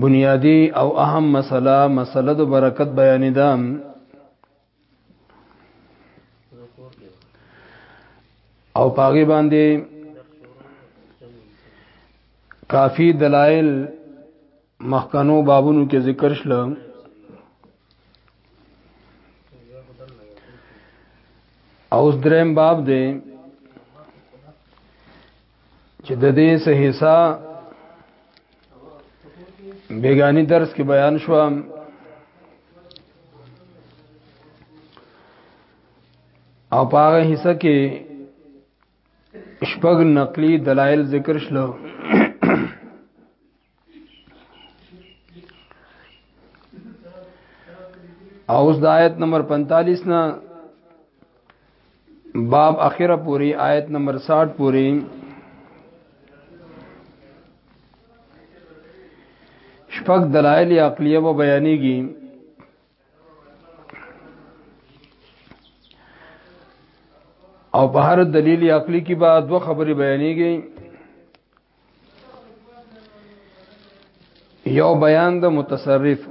بنیادی او اهم مسله مسله د برکت بیان ده او پاغي باندې کافی دلائل مخکنو بابونو کې ذکر شله او دریم باب دی چې د دې سه حصہ بیگانی درس کې بیان شو او په هغه حصہ کې شپږ نقلی دلایل ذکر شلو اوس د آیت نمبر 45 نه باب اخره پوری آیت نمبر 60 پوری شپږ دلایل عقلیه و بیانېږي او په هر دلیل عقلی کې به دوه خبرې بیانېږي یو بیان د متصرف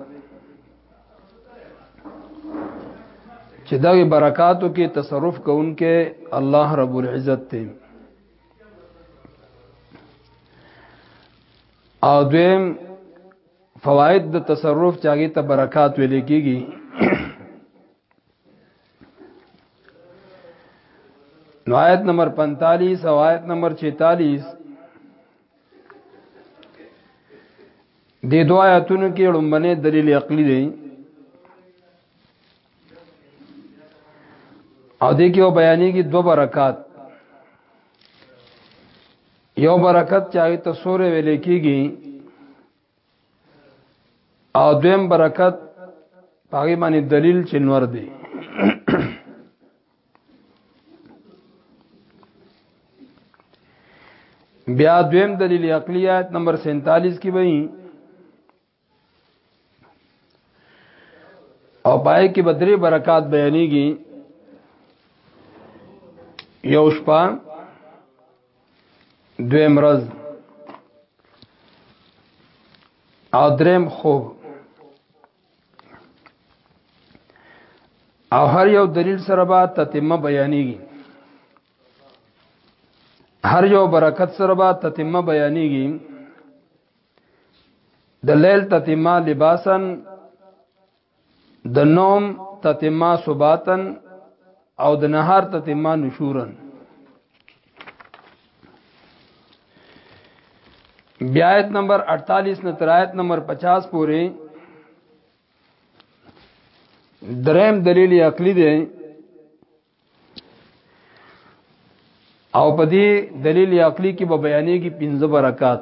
چې دا برکاتو کې تصرف کوونکې الله رب العزت ته او دویم فواید د تصرف چاګه ته برکات ویل کیږي نو آیت نمبر 45 او آیت نمبر 46 د دوه آیاتونو کې لومبنه دلیل عقلی دی او دې کې او بیانې کې دوه برکات یو برکت چې هغه ته سورې ویلې کېږي او دویم برکت پاغي باندې دلیل چې نور دی بیا دویم دلیل عقلی آیت نمبر 47 کې وایي او پای کې بدري برکات بیانېږي یو شپه دویم ورځ او دریم خوب او هر یو دلیل سره به تتمه بیانېږي هر یو برکت سره به تتمه بیانېږي د لیل تتمه لباسن د نوم تتما صباتن او د نهار تتما نشورن بیا آیت نمبر 48 نه تر آیت نمبر 50 پورې دریم دلیل عقلی دی او په دې دلیل عقلی کې به بیانېږي پنځه برکات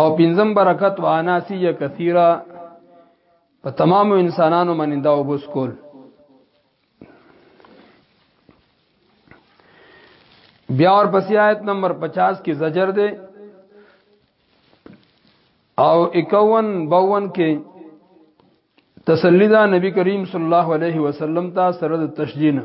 او پنځم برکت واناسیه کثیره په تمام انسانانو باندې دا وبس کول بیا اور پس آیت نمبر 50 کې زجر دی او 51 52 کې تسلی دا نبی کریم صلی الله علیه وسلم ته سره د تشجینه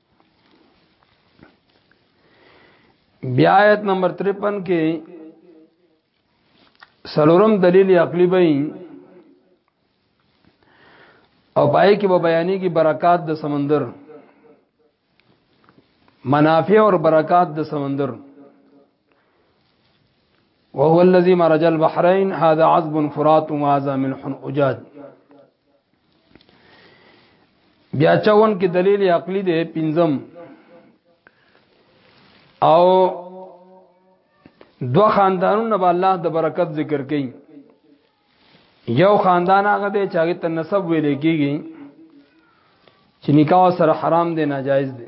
بیا آیت نمبر 53 کې سلورم دلیل عقلی به او پای کې به بیانې کې برکات د سمندر منافع او برکات د سمندر وهو الذي مرج البحرين هذا عذب فرات وهذا ملح اجاج بیا چون کې دلیل عقلی دی پنځم او دو خاندانونو به الله د برکت ذکر کوي یو خاندان هغه دی چې هغه ته نسب ویل کیږي چې نکاح سره حرام دی ناجایز دی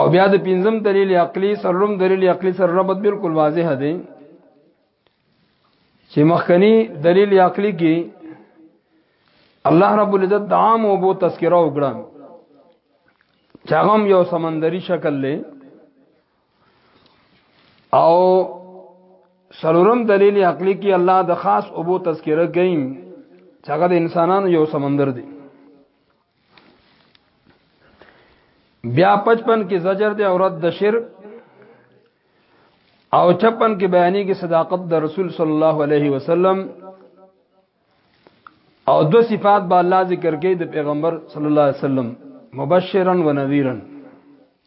او بیا د پنځم دلیل عقلی سرلم دلیل عقلی سره ربط بالکل واضح دی چې مخکنی دلیل عقلی کې الله رب العزت د عام او بو تذکره وکړه چاغم یو سمندري شکل لې او سلورم دلیل عقلی کې الله د خاص او بو تذکره کوي چاغه د انسانانو یو سمندر دی بیا 55 کې زجر دی او رد د شرک او 56 کې بیانې کې صداقت د رسول صلی الله علیه وسلم او دو صفات به الله ذکر کوي د پیغمبر صلی الله علیه وسلم مبشرا و نذیرا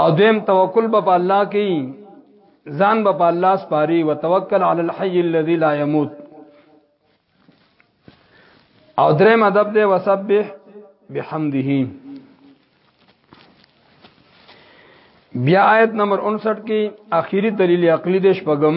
او دیم توکل په الله کې ځان په الله سپاري او توکل علی الحي الذي لا يموت او درې مدب دې وسبح بحمده بیا آیت نمبر 59 کې آخري دلیل عقلی دې شپږم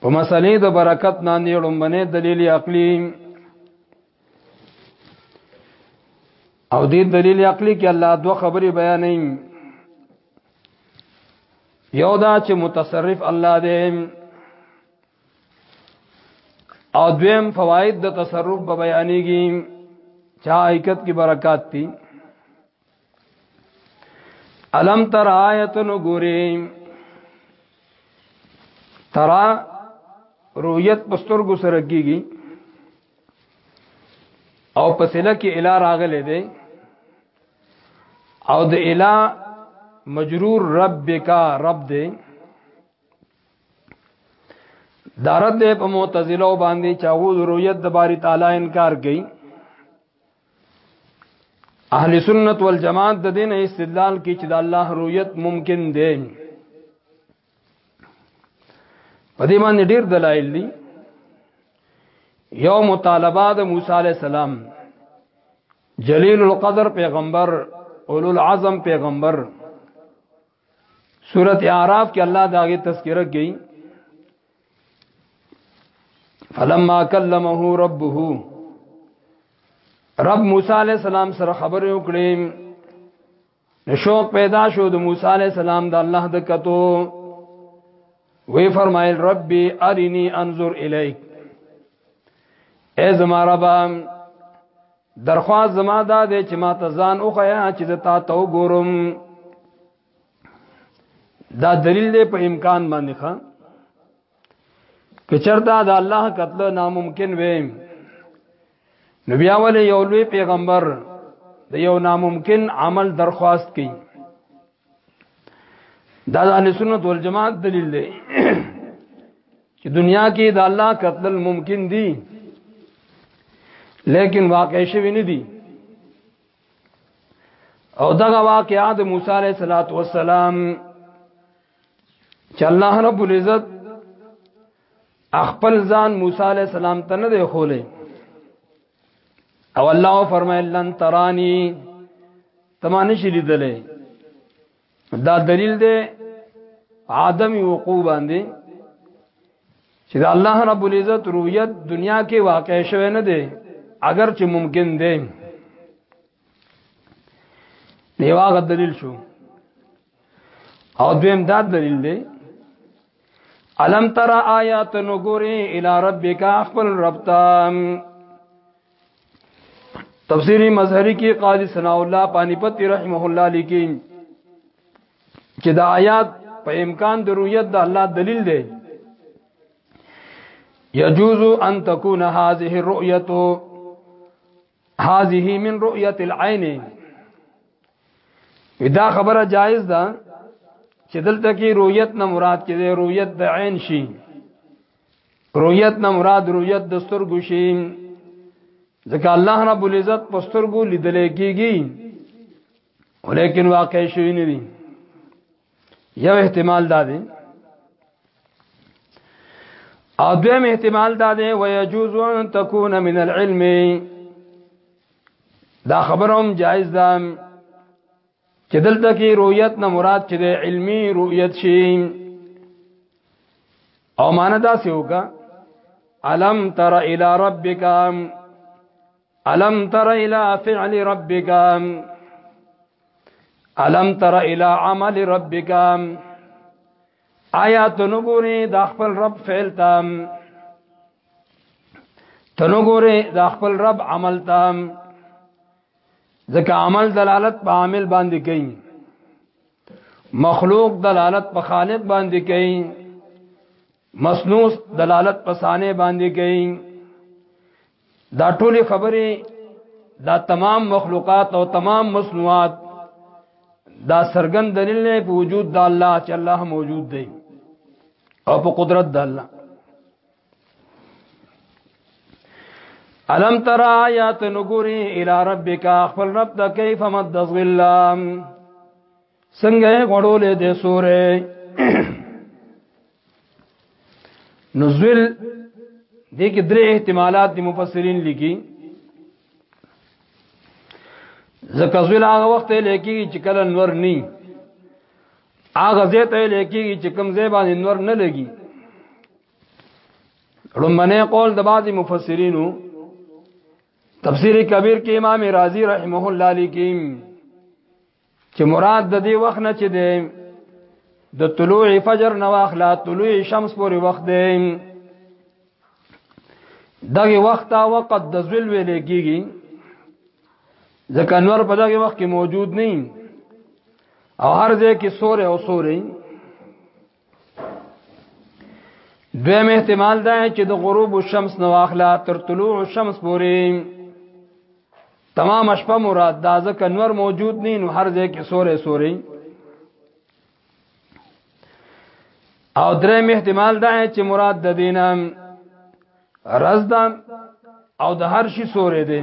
په مسلې د برکت نه نیړم باندې دلیل عقلی او دې دلیل عقلی کې الله دوه خبرې بیانې یو دا چې متصرف الله دې او دویم فواید د تصرف به بیانېږي چا حقیقت کې برکات دي علم تر آیت نګوري ترا رؤیت پستر ګو سره کیږي او پسله کې اله راغله دی او د اله مجرور ربک رب دی دارت دې په معتزله باندې چاغو رؤیت د باری تعالی انکار کړي اهل سنت والجماعت د دین استدلال کې چې د الله رؤیت ممکن دی په دې باندې ډېر دلایل دي یو مطالبه د موسی علی السلام جلیل القدر پیغمبر اولو العزم پیغمبر سورت اعراف کې الله داغه تذکرہ کوي فلما كلمه ربه رب موسی علی السلام سره خبرې وکړې شوق پیدا شو د موسی علی السلام د الله د کتو وی فرمایل ربي ارني انظر الیک ای زما رب درخواست زما دا دی چې ما ته ځان وخیا چې زه تا ته وګورم دا دلیل دی په امکان باندې ښا که چرته دا الله قتل ناممکن وي نو بیا ولې یو لوی پیغمبر د یو ناممکن عمل درخواست کوي دا د اهل سنت والجماعت دلیل دی چې دنیا کې د الله قتل ممکن دی لیکن واقع شوی نه دی او دغه واقعا د موسی علیه صلوات و سلام چې الله رب العزت خپل ځان موسی علیه السلام ته نه دی خولې او الله فرمایل لن ترانی تمانه شې لیدلې دا دلیل دی عدم وقوع باندې چې دا الله رب العزت رؤیت دنیا کې واقع شوه نه دی اگر چې ممکن دی نیواغه دلیل شو او دویم دا دلیل دی علم ترى آیات نګوري الى ربک خپل رب ته تفسیری مظهری کې قاضی ثنا الله پانی پتی رحمه الله لیکي چې دا آیات په امکان د رؤیت د الله دلیل دی یجوز ان تکون هذه الرؤیه هذه من رؤيه العين دا خبره جایز ده چې دلته کې رؤیت نه مراد کې ده رؤیت د عین شي رؤیت نه مراد رؤیت د سترګو شي ځکه الله رب العزت په سترګو لیدل کېږي ولیکن واقع شوی نه دی یو احتمال دا دی او دویم احتمال دا دی ويجوز ان تكون من العلم دا خبروم جائز ده چې دلته کې رؤیت نه مراد چې د علمی رؤیت شي او معنا دا څه وکا الم تر الى ربک الم تر الى فعل ربك الم تر الى عمل ربك آیا تنو ګوري د خپل رب فعل تام تنو ګوري د خپل رب عمل تام ځکه عمل دلالت په عامل باندې کوي مخلوق دلالت په خالق باندې کوي مسنوس دلالت په سانه باندې کوي دا ټول خبره دا تمام مخلوقات او تمام مصنوعات دا سرګن دلیل نه په وجود د الله چې الله موجود دی او په قدرت د الله علم ترى آیات نګوري الى ربک خپل رب د کیف مد ظلام څنګه غړولې دې سورې نزول دې کې درې احتمالات دي مفسرین لیکي زکه زول هغه وخت لیکي چې کله نور ني هغه زه ته لیکي چې کم زه باندې نور نه لګي رمنه قول د بعضی مفسرینو تفسیر کبیر کې امام رازی رحمه الله لیکي چې مراد د دې وخت نه چې دی د طلوع فجر نو اخلا طلوع شمس پورې وخت دی دغه وخت او وخت د ذل ویل کېږي ځکه انور په دغه وخت کې موجود نه او هر ځای کې سورې او سورې دویم احتمال دا چې د غروب الشمس نو اخلا تر طلوع الشمس پورې تمام شپه مراد دا ځکه نور موجود نه نو هر ځای کې سورې سورې او دریم احتمال دا چې مراد د دینه رز دا او د هر شي سورې دی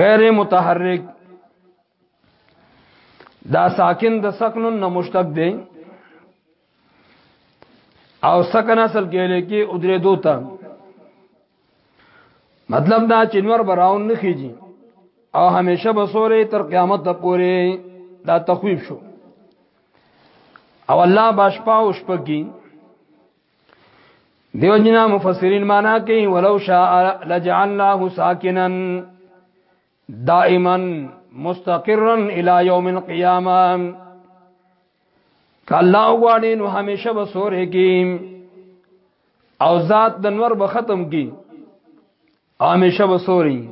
غیر متحرک دا ساکن د سکن نه مشتق دی او سکن اصل کې لکه او درې دوتا مطلب دا چې نور براون نه کیږي او همیشه بسورې تر قیامت پورې دا تخویب شو او الله باشپا او شپږی دیو جنا مفسرین معنا کوي ولو شاء لجعلناه ساکنا دائما مستقرا الى يوم القيامه کله غواړي نو همیشه به سورې کې او ذات د نور به ختم کی همیشه به سوري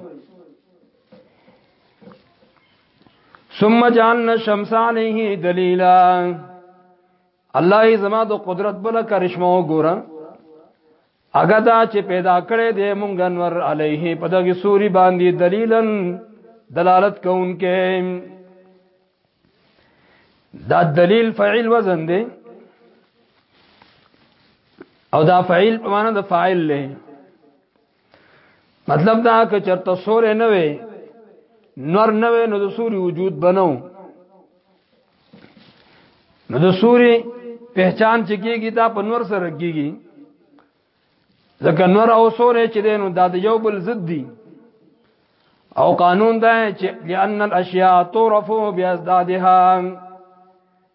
ثم جعلنا الشمس عليه دليلا الله ای زما د قدرت بل کرشمه وګوره اګه دا چې پیدا کړې دې مونږ انور علیه په دغه سوري باندې دلیلن دلالت کوونکې دا دلیل فعیل وزن دی او دا فعیل په معنا د فاعل لې مطلب دا که چرته سور نه وي نور نه وي نو د سوري وجود بنو نو د سوري پہچان چې کیږي دا په نور سره کیږي ځکه نور او سورې چې دینو دا د یو بل ضد دي او قانون دا چې لئن الاشیاء تعرف بازدادها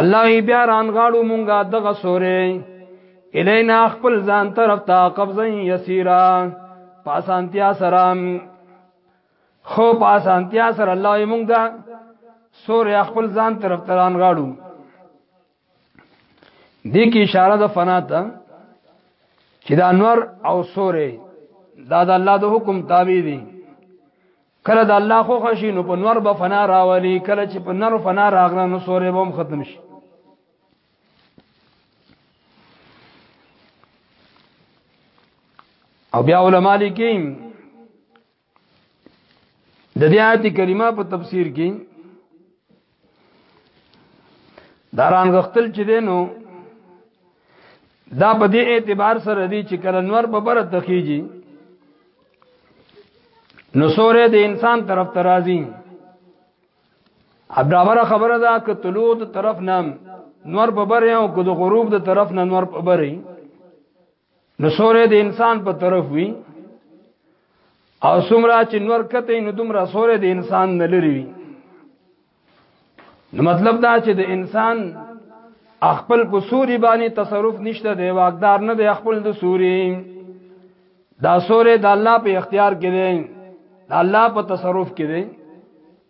الله بیا ران غاړو مونږه دغه سورې الینا خپل ځان طرف ته قبضه یسیرا پاسانتیا سره خو پاسانتیا سره الله یې مونږ دا سورې خپل ځان طرف ته ران غاړو دې کې اشاره د فنا ته چې د انور او سورې دا د الله د حکم تابع دي کله د الله خو خشي نو په نور به فنا راولي کله چې په نور فنا راغله نو سورې به هم ختم شي او بیا علما لیکي د دې آیت کریمه په تفسیر کې داران غختل چې دینو دا په دې اعتبار سره دی چې کله نور په بره تخیږي نو سورې د انسان طرف ته راځي ابرابر خبره ده ک طلوع د طرف نام نور په بره او ک د غروب د طرف نه نور په بره نو سورې د انسان په طرف وي او سمرا چې نور کته نو دومره سورې د انسان نه لري وي نو مطلب دا چې د انسان خپل په سوري باندې تصرف نشته دی واقدار نه دی خپل د سوري دا سورې د الله په اختیار کې دی د الله په تصرف کې دی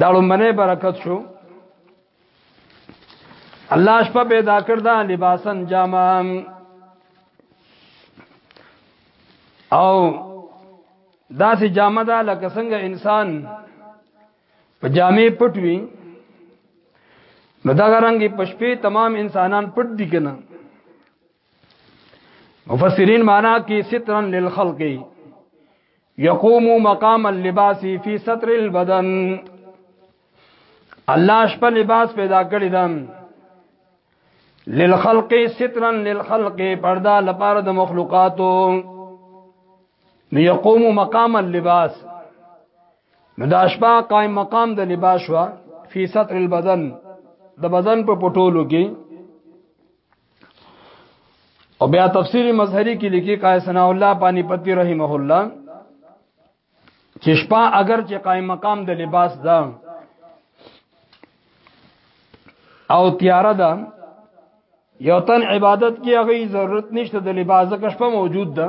دا لمنه برکت شو الله شپه پیدا کړ دا لباسن جامام او دا سي جامه دا لکه څنګه انسان په جامې پټوي نو دا غرانګي پشپې تمام انسانان پټ دي کنه مفسرین معنا کې سترن للخلق یقوم مقام اللباس فی ستر البدن الله شپه لباس پیدا کړی دا للخلق سترن للخلق پردا لپاره د مخلوقاتو یقوم مقام اللباس نو دا شپه قائم مقام د لباس شو فی ستر البدن د بدن په پټولو کې او بیا تفسیر مظهری کې لیکي قای ثنا الله پانی پتی رحمه الله چې شپه اگر چې قائم مقام د لباس ده او تیار ده یو تن عبادت کې هغه ضرورت نشته د لباس ځکه شپه موجود ده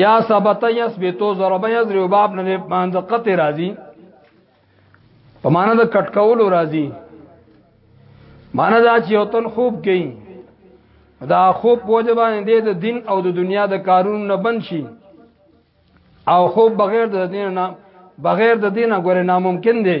یا ثبت یثبتو ضرب یضرب باب نه باند قطع راضی په معنا د کټکولو راضی معنا دا چې وطن خوب گئی دا خوب وجبان دې د دین او د دنیا د کارونو نه بن شي او خوب بغیر د دین نه بغیر د دین غره ناممکن دی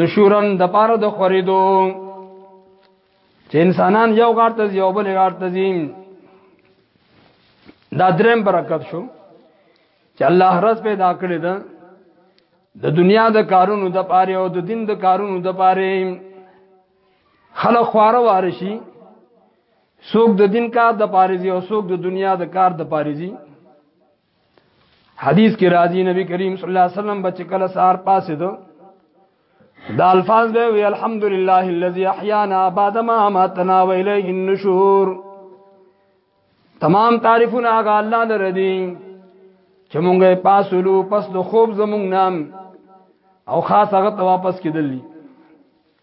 نشورن د پاره د خریدو چې انسانان یو غار ته یو بل غار ته ځین دا دریم برکت شو چې الله رز پیدا کړی دا د دنیا د کارونو د پاره او د دین د کارونو د پاره خلک خواره وارشي څوک د دین کار د پاره زی او څوک د دنیا د کار د پاره زی حدیث کې راځي نبی کریم صلی الله علیه وسلم بچ کله سار پاسې دو دا الفاظ به وی الحمدلله الذي احیانا بعد ما اماتنا و الیه النشور تمام تعریفونه هغه الله لره دي چې مونږه پاسولو پس د خوب زمونږ نام او خاص هغه ته واپس کیدلی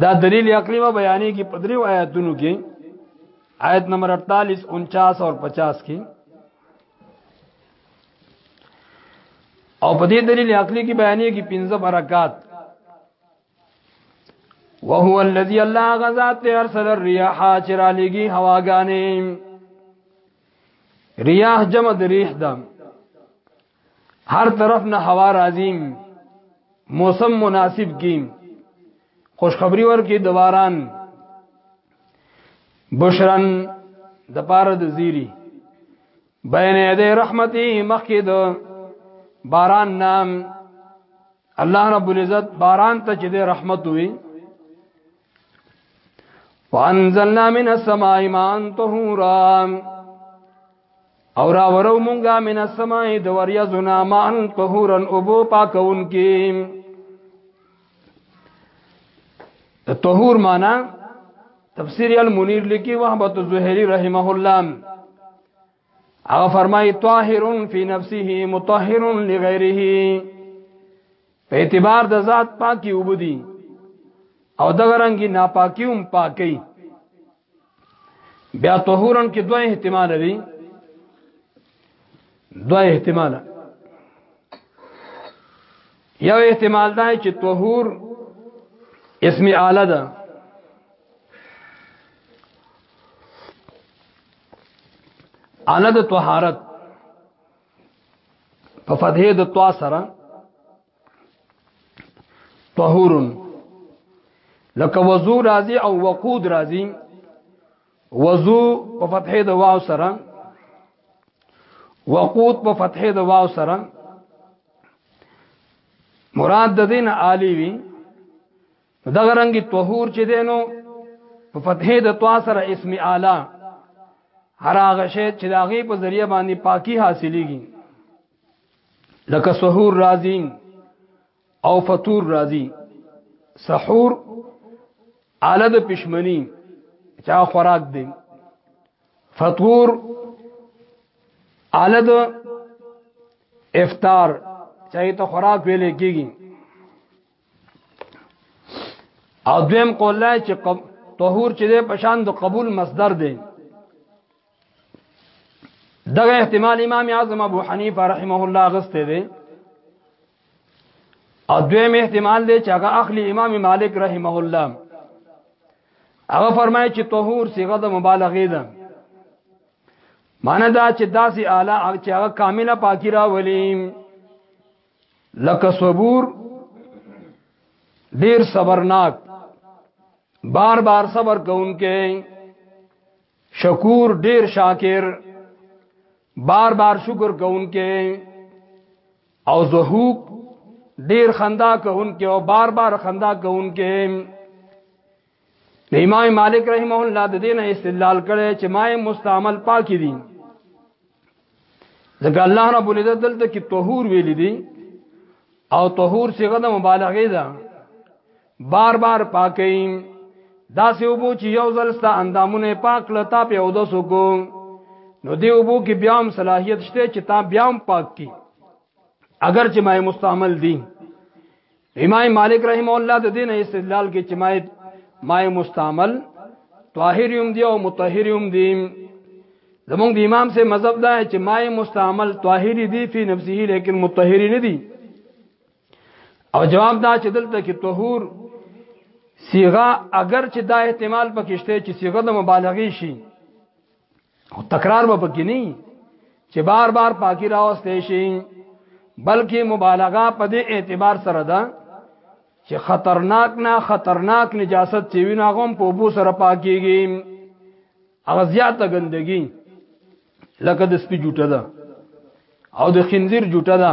دا دلیل عقلی و بیانې کې پدریو آیاتونو کې آیت نمبر 48 49 اور 50 کې او په دې دلیل عقلی کې بیانې کې پنځه برکات وهو الذي الله غزاد ارسل الرياح چرا لګي هواګانې ریاح جمع د ریح ده هر طرف نه هوا راځي موسم مناسب کی خوشخبری ورکې د باران بشرن د پاره د زیری بین یده رحمتي مخکې د باران نام الله رب العزت باران ته چې د رحمت وي وانزلنا من السماء ماء طهورا او را ورو مونږه من السماء د وریازنا ما ان طهورن ابو پاکون کی طهور معنا تفسیر المنیر لکی وحبت الزهری رحمه الله هغه فرمای طاهر فی نفسه مطهر لغیره په اعتبار د ذات پاکي وبدي او دغه رنګي ناپاکي هم پاکي بیا طهورن کې دوه احتمال دي دوه احتمال یو احتمال دا چې طهور اسم اعلی ده اعلی د طهارت په فتحې د طوا سره طهورن لکه وضو راضی او وقود راضی وضو په فتحې د واو سره وقود په فتحې د واو سره مراد د دین عالی وی دغه رنګي طهور چې دینو په فتحې د توا سره اسم اعلی هر هغه شی چې داغه په ذریعہ باندې پاکي حاصلېږي لکه سحور راځي او فطور راځي سحور اعلی د پښمنی چا خوراک دی فطور اعلی د افطار چاہی ته خوراک ویلې کیږي او دویم قول لای چې طهور چې ده پشان د قبول مصدر دی دغه احتمال امام اعظم ابو حنیفه رحمه الله غسته دی او دویم احتمال دی چې هغه اخلي امام مالک رحمه الله هغه فرمایي چې طهور صيغه د مبالغه ده معنی دا چې داسې اعلی او چې هغه کامله پاکي راولي لکه صبور ډیر صبرناک بار بار صبر کوونکې شکور ډیر شاکر بار بار شکر کوونکې او زهوق ډیر خندا کوونکې او بار بار خندا کوونکې امام مالک رحمه الله د دین استدلال کړي چې مای مستعمل پاکي دي ځکه الله رب العزت دلته کې طهور ویل دي او طهور څنګه د مبالغه ده بار بار پاکي دا سه وبو چې یو ځل ستا اندامونه پاک لتا په او دسو کو نو دی وبو کې بیا هم صلاحیت شته چې تا بیا هم پاک کی اگر چې ما مستعمل دي امام مالک رحم الله د دین استدلال کې چې ما ما مستعمل طاهر یم دی او مطهر یم دی زمونږ د امام سے مذهب دا چې ما مستعمل طاهر دی فی نفسه لیکن مطهر نه دی او جواب دا چې دلته کې طهور صيغه اگر چې دا احتمال پکشته چې صيغه د مبالغه شي او تکرار به پکې نه چې بار بار پاکي راوستې شي بلکې مبالغه په دې اعتبار سره ده چې خطرناک نه خطرناک نجاست چې وینا غوم په بو سره پاکيږي هغه زیاته ګندګي لکه د سپي جوټه ده او د خنزیر جوټه ده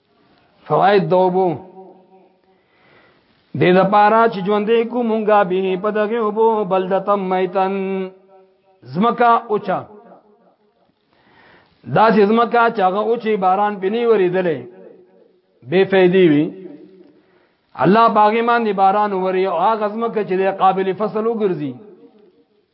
فواید دوبو دې د پارا چې ژوندې کو مونږه به په دغه وبو بلدتم میتن زمکا اوچا دا چې زمکا چې هغه اوچی باران پنی وریدلې بے فیدی وی الله باغی مان دی باران وری او هغه زمکه چې قابل فصل وګرځي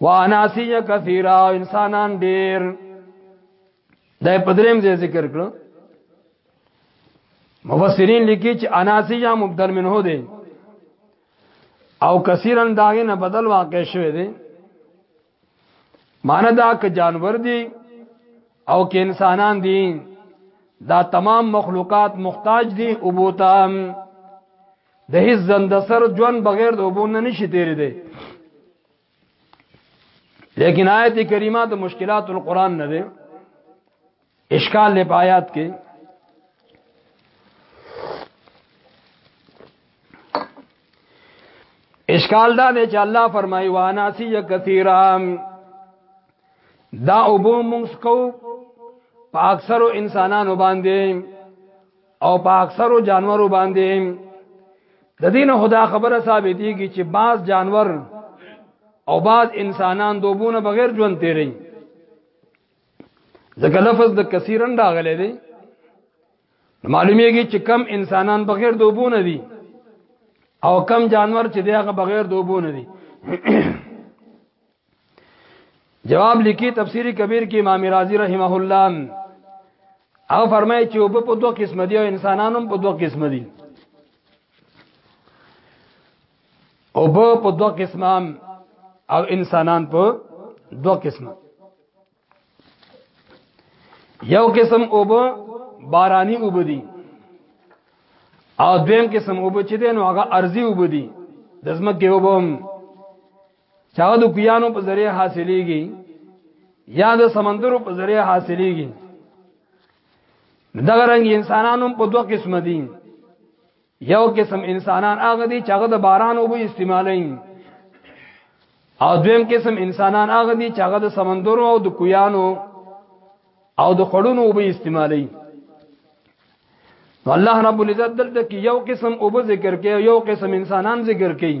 واناسی کثیرا انسانان ډیر د پدریم ځای ذکر کړو مفسرین لیکي چې اناسی یا مبدل منه دی او کثیرن داغه نه بدل واقع شوی دی معنی دا که جانور دی او که انسانان دی دا تمام مخلوقات محتاج دي او بوتام د هیڅ زنده سر ژوند بغیر د اوبو نه نشي تیرې دی لیکن آیت کریمه د مشکلات القرآن نه ده اشکال له آیات کې اشکال دا دی چې الله فرمایي واناسی کثیرا دا اوبو موږ کو په اکثرو انسانانو باندې او په اکثرو جانورو باندې د دین خدا خبره ثابتېږي چې بعض جانور او بعض انسانان دوبونه بغیر ژوند تیري ځکه لفظ د کثیرن راغلی دی معلومیږي چې کم انسانان بغیر دوبونه دي او کم جانور چې دغه بغیر دوبونه دي جواب لیکي تفسیری کبیر کې امام رازی رحمه الله او فرمایي چې وب په دوه قسم دي او انسانانو په دوه قسم دي او په دوه قسمه او انسانان په دوه قسمه یو قسم اوبو بارانی اوبو دي او دویم قسم اوبو چې دین هغه ارزي اوبو دي د زمکه اوبو چاغه د کویانو په ذریعه حاصلېږي یا د سمندرو په ذریعه حاصلېږي دغه رنګ انسانانو په دوه قسم دي یو قسم انسانان هغه دي چې هغه د باران او به استعمالوي او دویم قسم انسانان هغه دي چې هغه د سمندرو او د کویانو او د خړونو او به استعمالوي نو الله رب العزت دلته کې یو قسم او به ذکر کوي یو قسم انسانان ذکر کوي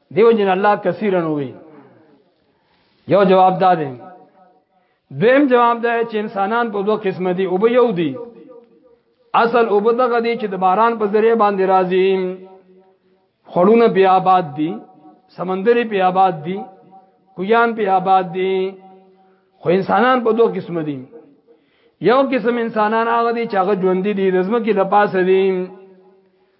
دیو جن الله کثیرن وی یو جواب دا دی دویم جواب دا چې انسانان په دوه قسم دي او به یو دي اصل او به دغه دي چې د باران په ذریعہ باندې راځي خړونه بیا آباد دي سمندري بیا آباد دي کویان بیا آباد دي خو انسانان په دوه قسم دي یو قسم انسانان هغه دي چې هغه ژوند دي د زمکه لپاسه دي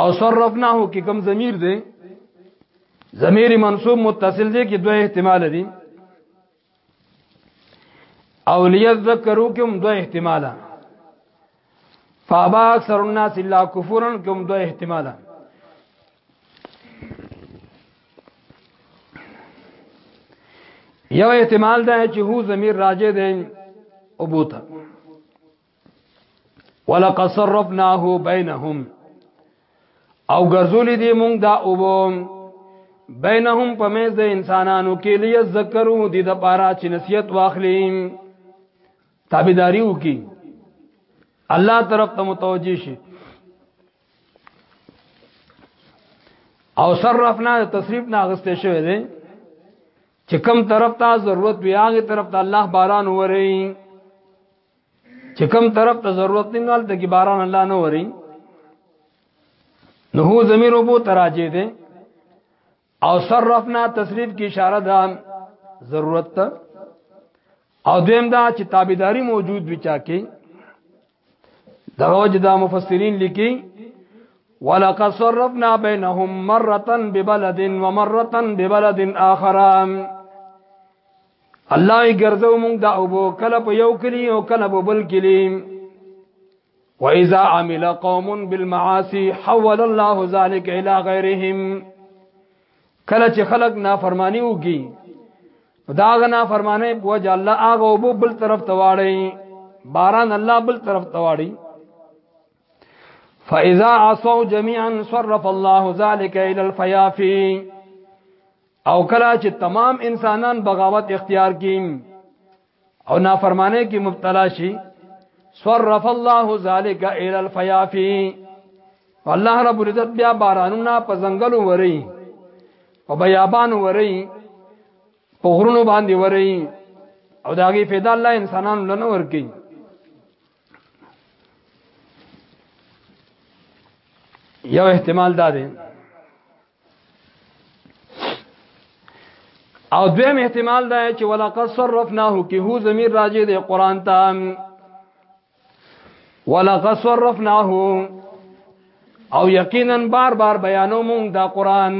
او صرفناه کې کوم ضمیر دی ضمیر منصوب متصل دی کې دوه احتمال دي او ليذكروا کوم دوه احتمال فابا اکثر الناس الا كفرا کوم دوه احتمال یو احتمال دا چې هو ضمیر راجه دی او بوته ولقد صرفناه بينهم او ګرځولې دي مونږ دا اوبو بینهم پمیز د انسانانو کې لیا ذکرو دي د پارا چې نصیحت واخلي تابعداري وکي الله طرف ته متوجي شي او صرفنا تصریف نه غسته شوی دی چې کم طرف ته ضرورت وي هغه طرف ته الله باران ووري چې کم طرف ته ضرورت نه نال د باران الله نه وري نو هو زمير وبو تراجه دي او صرفنا تصریف کی اشاره ده ضرورت ته او دویم دا چې تابعداري موجود وچا کې دا وجه دا مفسرین لیکي ولقد صرفنا بينهم مره ببلد ومره ببلد اخر الله یې ګرځو موږ دا او کله په یو کلی او کله په بل کلی واذا عمل قوم بالمعاصي حول الله ذلك الى غيرهم کله چې خلق نافرمانی وکي داغه نافرمانی په وجه الله هغه وبو بل طرف تواړي باران الله بل طرف تواړي فاذا عصوا جميعا صرف الله ذلك الى الفيافي او کله چې تمام انسانان بغاوت اختیار کړي او نافرمانه کې مبتلا شي صرف الله ذلك الى الفيافي الله رب العزت بیا بارانونه په ځنګلو وري په بیابان وري په غرونو باندې وري او داغي پیدا الله انسانانو لنه ورکي یو احتمال دا دی او دویم احتمال دا چې ولقد صرفناه کې هو زمير راجه دی قران ته ولقد صرفناه او یقینا بار بار بیانو مونږ دا قران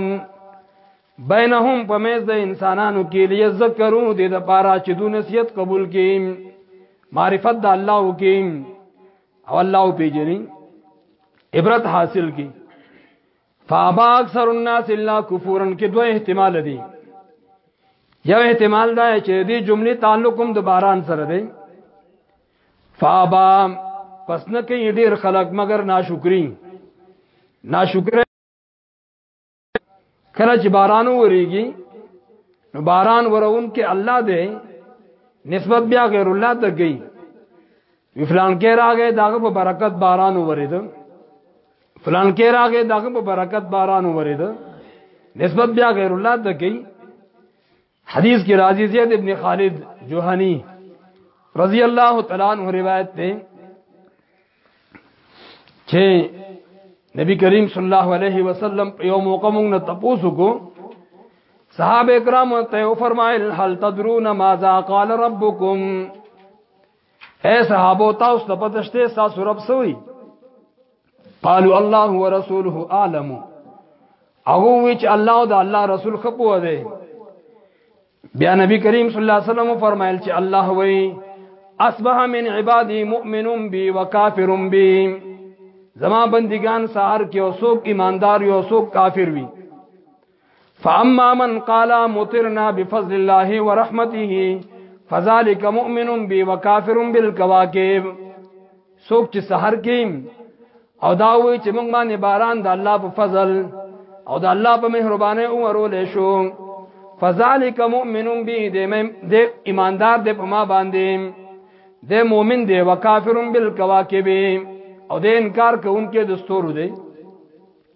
بینهم په میز د انسانانو کې لې ذکرو دې د پاره چې دو نصیحت قبول کړي معرفت د الله وکي او الله پیژني عبرت حاصل کړي فابا اکثر الناس الا کفورا کې دوه احتمال دي یو احتمال دا چې دې جملې تعلق هم د باران سره دی فابا پس نه کوي ډیر خلک مگر ناشکری ناشکر کله چې باران وریږي نو باران ورون کې الله دې نسبت بیا غیر الله ته گئی فلان کې راغې داغه په برکت باران وریدم فلان کې راغې دغه په برکت باران ورید نسبت بیا غیر الله ته کوي حدیث کې راځي زید ابن خالد جوهانی رضی الله تعالی عنہ روایت ده چې نبی کریم صلی الله علیه وسلم په یو موقع موږ نه تاسو کو صحابه کرام ته فرمایل هل تدرون ماذا قال ربکم اے صحابه تاسو ته پته شته تاسو رب سوی قالوا الله ورسوله اعلم او وی چې الله او د الله رسول خپو دی بیا نبی کریم صلی الله علیه وسلم فرمایل چې الله وی اصبح من عبادی مؤمن بی وکافر بی زما بندگان سحر کې او څوک ایماندار یو څوک کافر وی فاما من قال مطرنا بفضل الله ورحمته فذلك مؤمن بي وكافر بالكواكب سوک چې سحر کې او دا وی چې موږ باندې باران د الله په فضل او د الله په مهرباني او ورول شو فذلك مؤمن بي د ایماندار د په ما باندې د مؤمن دی وکافر بالکواکب او د انکار کوونکې د ستورو دی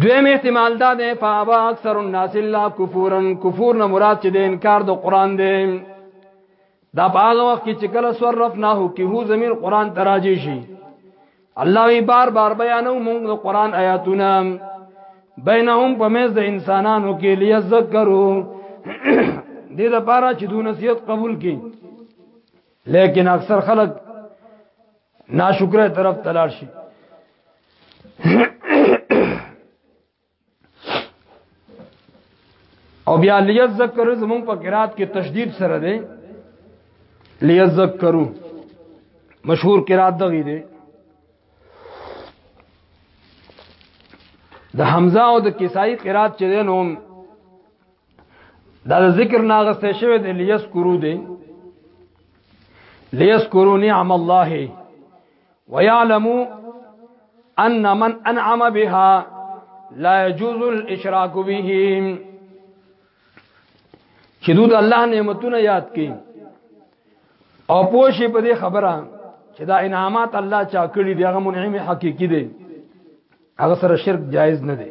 دویم احتمال دا دی فابا اکثر الناس الا کفورا کفور نه مراد چې د انکار د قران دی دا په هغه وخت کې چې کله صرفناه کې هو زمير قران تراجي شي الله وی بار بار بیانو موږ د قران آیاتونه بینهم په مز د انسانانو کې لیذکرو دې لپاره چې دو نصیحت قبول کړي لیکن اکثر خلک ناشکره طرف تلار شي او بیا لیذکر زمون په قرات کې تشدید سره دی لیذکرو مشهور قرات دغی دی د حمزه او د کسائی قرات چې دی نو دا ذکر ناغسته شوی دی لیس کرو دی لیس کرو نعم الله ويعلموا ان من انعم بها لا يجوز الاشراك به چې دوی د الله نعمتونه یاد کړي او پوښي په دې خبره چې دا انعامات الله چا کړی دی هغه منعم حقيقي دی هغه سره شرک جایز نه دی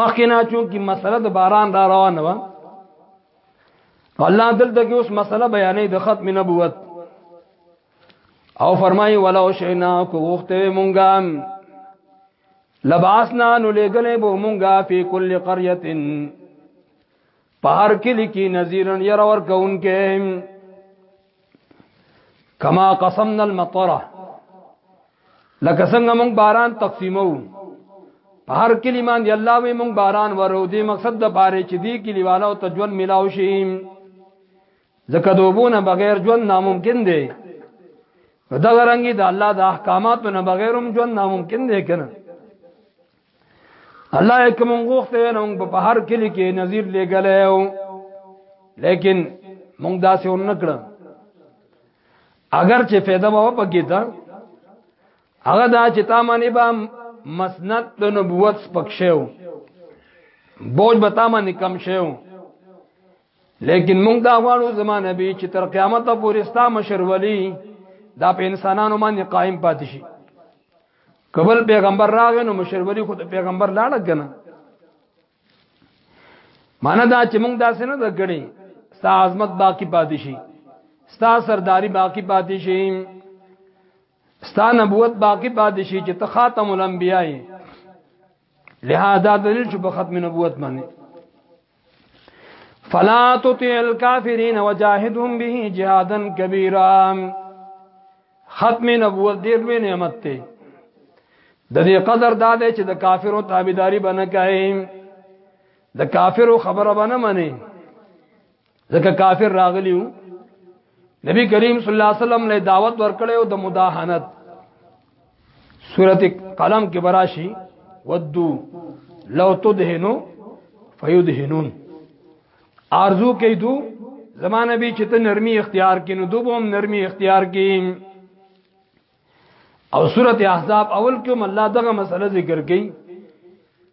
مخکنا چون کی مسله د باران را روانه و الله دلته کې اوس مسله بیانې د ختم نبوت او فرمایي ولو شینا کو وخته مونږه لباسنا نو لګلې بو مونږه په کل قريه پار کلی کی نذیرن ير ور کون کې کما قسمنا المطره لکه څنګه موږ باران تقسیمو په هر کلمان دی الله وی موږ باران ورو دی مقصد د بارې چې دی کلیوالو ته ژوند ملاو شي ځکه دوبونه بغیر ژوند ناممکن دی دا غرانګي د الله د احکاماتو نه بغیر هم ژوند ناممکن دی کنه الله یې کوم غوښته نه موږ په هر کلی کې نذیر لګلې او لیکن موږ داسې ون کړ اگر چې فایده مو پکې تا هغه دا چې تا باندې به مسند د نبوت پکښو بوج به تا باندې کم شو لیکن موږ دا غواړو زمانه به چې تر قیامت پورې ستا مشر ولی دا په انسانانو باندې قائم پاتې شي قبل پیغمبر راغی نو مشر ولی خو د پیغمبر لاړ کنه معنی دا چې موږ داسې نه دګړي ستا عظمت باقی پاتې شي ستا سرداری باقی پاتې شي ستا نبوت باقی پاتې شي چې ته خاتم الانبیاء لهدا دلیل چې په ختم نبوت باندې فلا تطع الكافرين وجاهدهم به جهادا كبيرا ختم نبوت ډیر لوی نعمت دی د دې قدر دا دی چې د کافرو تابعداري بنه کوي د کافرو خبره بنه مني ځکه کافر راغلیو نبی کریم صلی الله علیه وسلم له دعوت ورکړیو د مداهنت سورته قلم کې براشي ودو لو تدهنو فیدهنون ارزو کې دو زمانه به چې ته نرمي اختیار کینو دوبه هم نرمي اختیار کین او سورته احزاب اول کې هم الله دغه مسله ذکر کړي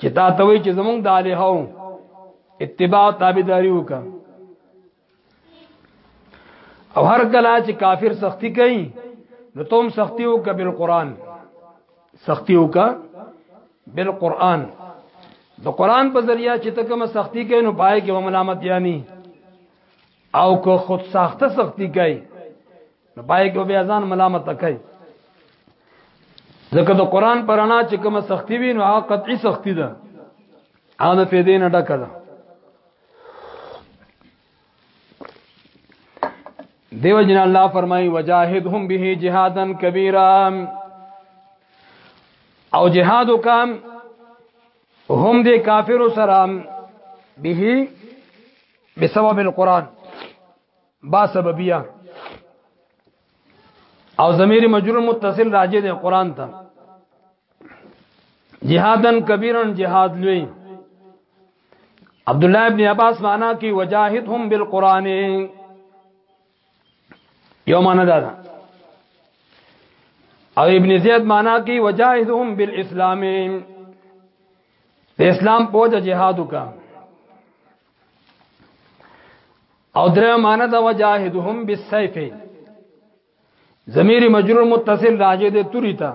چې تا ته وی چې زمونږ د الهو اتباع تابعداري وکا او هر کله چې کافر سختی کوي نو تم سختی وکا بالقران سختی وکا بالقران د قران په ذریعہ چې ته کوم سختی کوي نو پای کې ملامت یاني او کو خود ساخته سختی کوي نو پای کې به ځان ملامت کوي ځکه د قران پرانا چې کومه سختی وي نو هغه قطعي سختی ده هغه په دې نه ډکه ده دیو جن الله فرمایي وجاهدهم به جهادن کبیرا او جهاد وکم هم دې کافر سره به بسبب القران با سببیه او ضمیر مجرور متصل راجع دی قران ته جهادن کبیرن جهاد لوی عبد الله ابن عباس معنا کی وجاهدهم بالقران یو معنا دا او ابن زید معنا کی وجاهدهم بالاسلام اسلام پوجا جهاد وکړه او درې معنی دا وجاهدهم بالسيف ضمیر مجرور متصل راجه دې توري تا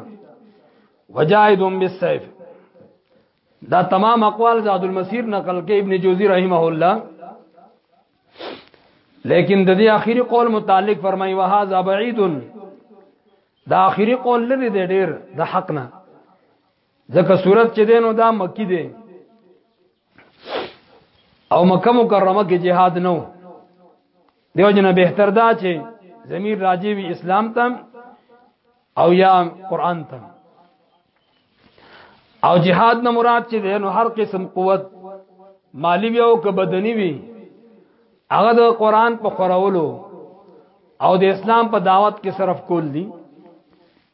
وجاهدهم بالسيف دا تمام اقوال زاد المسیر نقل کې ابن جوزی رحمه الله لیکن د دې اخیری قول متعلق فرمایي وهذا بعید دا اخیری قول لري دی ډیر د حق نه ځکه صورت چې دینو دا مکی دی او مکه مکرمه کې جهاد نو دیو جن بهتر دا چې زمير راجی وی اسلام تم او یا قران تم او جهاد نه مراد چې دینو هر قسم قوت مالی وی او که بدنی وی هغه د قران په خورولو او د اسلام په دعوت کې صرف کول دي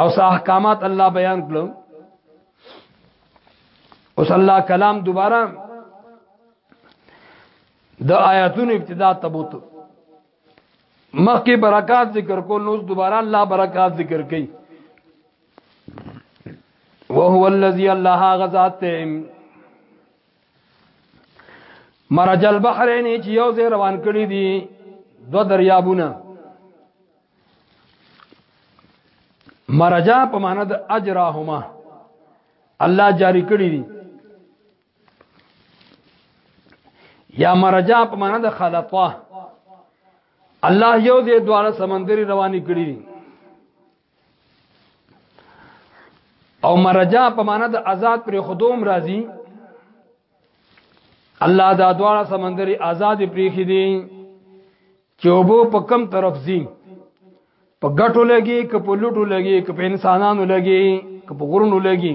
او سه احکامات الله بیان کړو اوس الله کلام دوباره د آیاتونو ابتدا تبوت مخکې برکات ذکر کو نو دوباره الله برکات ذکر کړي وهو الذي الله غزات مرج البحرین چې یو ځای روان کړی دي دو دریابونه مرجا په معنا د اجرهما الله جاری کړی دي یا مرجا په معنا د خلطه الله یو دې دواړه سمندري رواني کړی دي او مرجع په معنا د آزاد پر خودوم راضي الله دا دواړه سمندري آزاد پریخي دي چې وبو په کم طرف زی په ګټو لګي که په لټو لګي که په انسانانو لګي که په غرونو لګي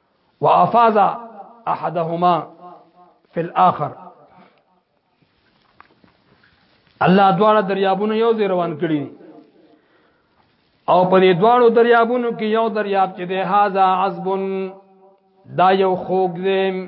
وافاز احدهما فی الاخر الله دواړه دریابونه یو ځای روان کړي او په دې دواړو دریابونو کې یو دریاب چې د هاذا عذب دا یو خوګ دی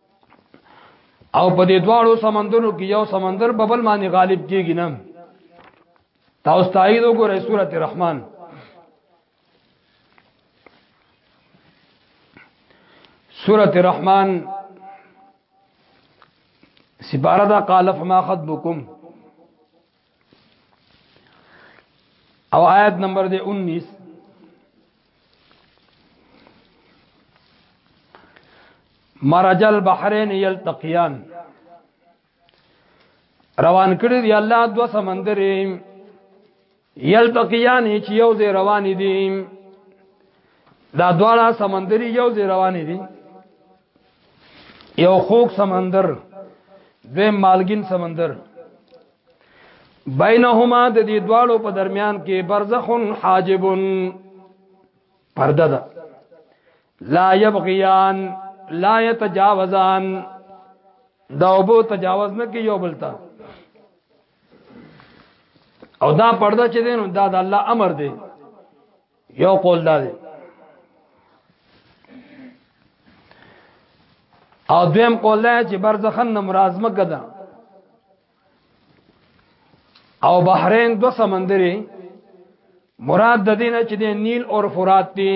او په دې دواړو سمندرو کې یو سمندر په بل باندې غالب کیږي نه تاسو تایید وګورئ سورته رحمان سورته رحمان سپاره دا قال فما خطبكم او آیت نمبر دے 19 مرج البحرین یلتقیان روان کړی دی الله دو سمندرې یلتقیان چې یو ځای روان دي دا دواړه سمندري یو ځای روان دي یو خوک سمندر دوی مالګین سمندر بینهما د دې دوالو په درمیان کې برزخ حاجب پرده ده لا یبغیان لا یتجاوزان دا وبو تجاوز نه کوي یو بلتا او دا پرده چې دین دا د الله امر دی یو قول دا دی او دویم قول دا چې برزخن مراد مکه ده او بحرین دو سمندرې مراد د دینه چې د نیل او فرات دی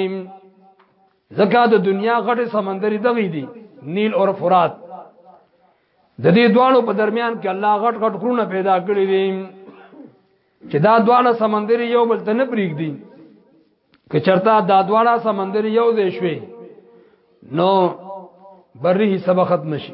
ځکه د دنیا غټه سمندرې دغې دي نیل او فرات د دې دوانو په درمیان کې الله غټ غټ خونه پیدا کړی دي چې دا دوانه سمندرې یو بل ته نه پریږدي که چرته دا دوانه سمندرې یو ځای شوي نو بری حساب ختم شي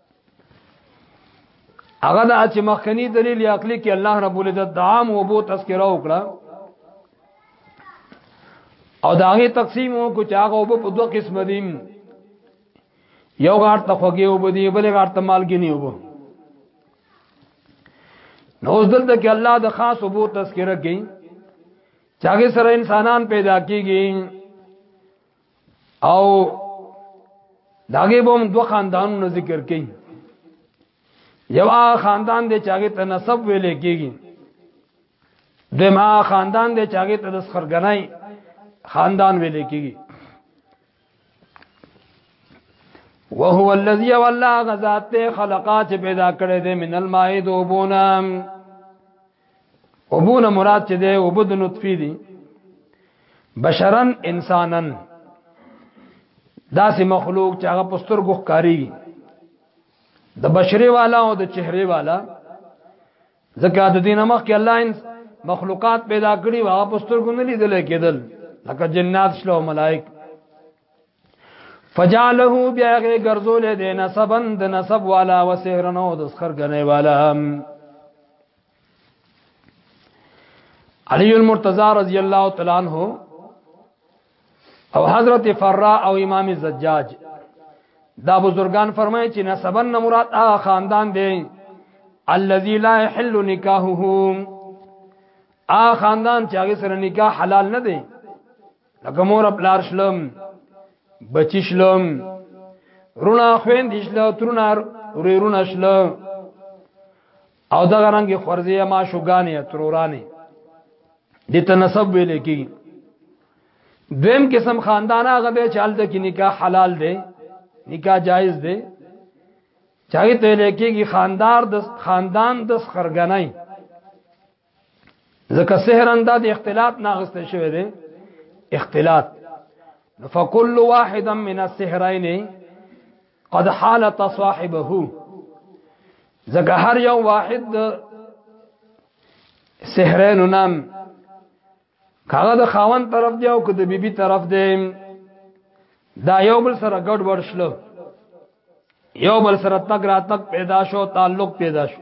هغه د چې مخکنی دلیل یا عقلی کې الله رب العزت د عام او بو تذکرہ وکړه او دا هغه تقسیم کو چې هغه وب په دوه قسم دي یو غار ته خوږي وب دي بل غار ته مالګي نه وب نو دلته کې الله د خاص وبو تذکرہ کوي چاګه سره انسانان پیدا کیږي او داګه بوم دو خاندانونو ذکر کړي یو خاندان دی چې هغه ته نسب ویل کېږي دما خاندان دی چې هغه ته د خرګنای خاندان ویل کېږي وهو الذي والله غزات خلقات پیدا کړې دي من الماء دوبونم وبونه مراد چې ده وبد نطفه دي بشرن انسانن داسې مخلوق چې هغه پستر ګوخ کاری د بشری والا او د چهره والا ځکه د دینه مخ کې الله مخلوقات پیدا کړی او هغه پستر ګو نه لیدل کېدل لکه جنات شلو ملائک فجعله بیا غي ګرځول دي نسبن د نسب والا و سحرنو د سخرګنې والا علی المرتضی رضی الله تعالی عنہ او حضرت فرا او امام زجاج دا بزرگان فرمایي چې نسبن مراد هغه خاندان دی الذي لا يحل نکاحه آ خاندان چې هغه سره نکاح حلال نه دی لکه مور پلار شلم بچی شلم رونا خويند شله ترونه ورونه شله او دا رنګ خورزیه ما شوګانی ترورانی دي ته نسب ویل کی دویم قسم خاندان هغه دی چې حالت کې نکاح حلال دی نکاح جایز دی چاہی ته لیکيږي خاندار د خاندان د خرګنای ځکه سحرن دا د اختلاط نه غسته شوی دی اختلاط فكل واحد من السحرين قد حالت صاحبه ځکه هر یو واحد سحرین نام کاغه د خاون طرف دی او که د بیبي طرف دی دا یو بل سره ګډ وډ شلو یو بل سره تک را تک پیدا شو تعلق پیدا شو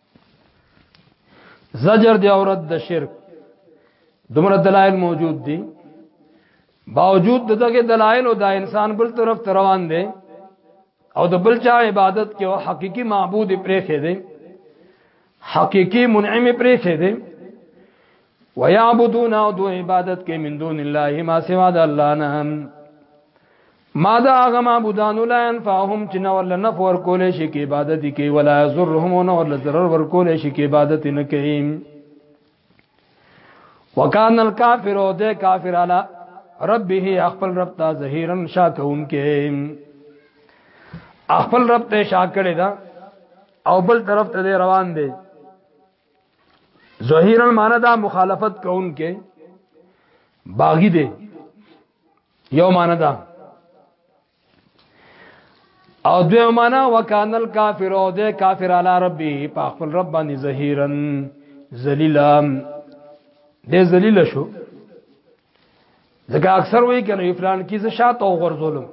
زجر دی او رد د شرک دومره دلایل موجود دي باوجود دغه دلایل او دا انسان بل طرف ته روان دي او د بل چا عبادت کې او حقيقي معبود پرې خې دي حقيقي منعم پرې خې دي ويعبدون او دو عبادت کې من دون الله ما سوا د الله نه ما دا هغه معبودان لا ينفعهم چې نو ول نه فور کولې شي کې عبادت کې ولا يضرهم نو ول ضرر ور کولې شي کې عبادت نه کوي وکان الکافر او ده کافر علا ربه خپل رب ته ظهیرن شاکون کې خپل رب ته شاکړې دا او بل طرف ته روان دي ظهیرن معنی دا مخالفت کوونکې باغی دی یو معنا ده او دوی معنا وکانه الکافر او ده کافر علی ربی په خپل رب باندې ظهیرن ذلیلا دې ذلیل شو ځکه اکثر وایي کنه فلان کی زه شاته او غرزولم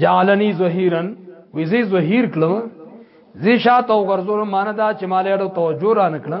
جعلنی ظهیرن وی زی ظهیر کلم زی شاته او غرزولم معنی دا چې مالې اړو توجه را نکړه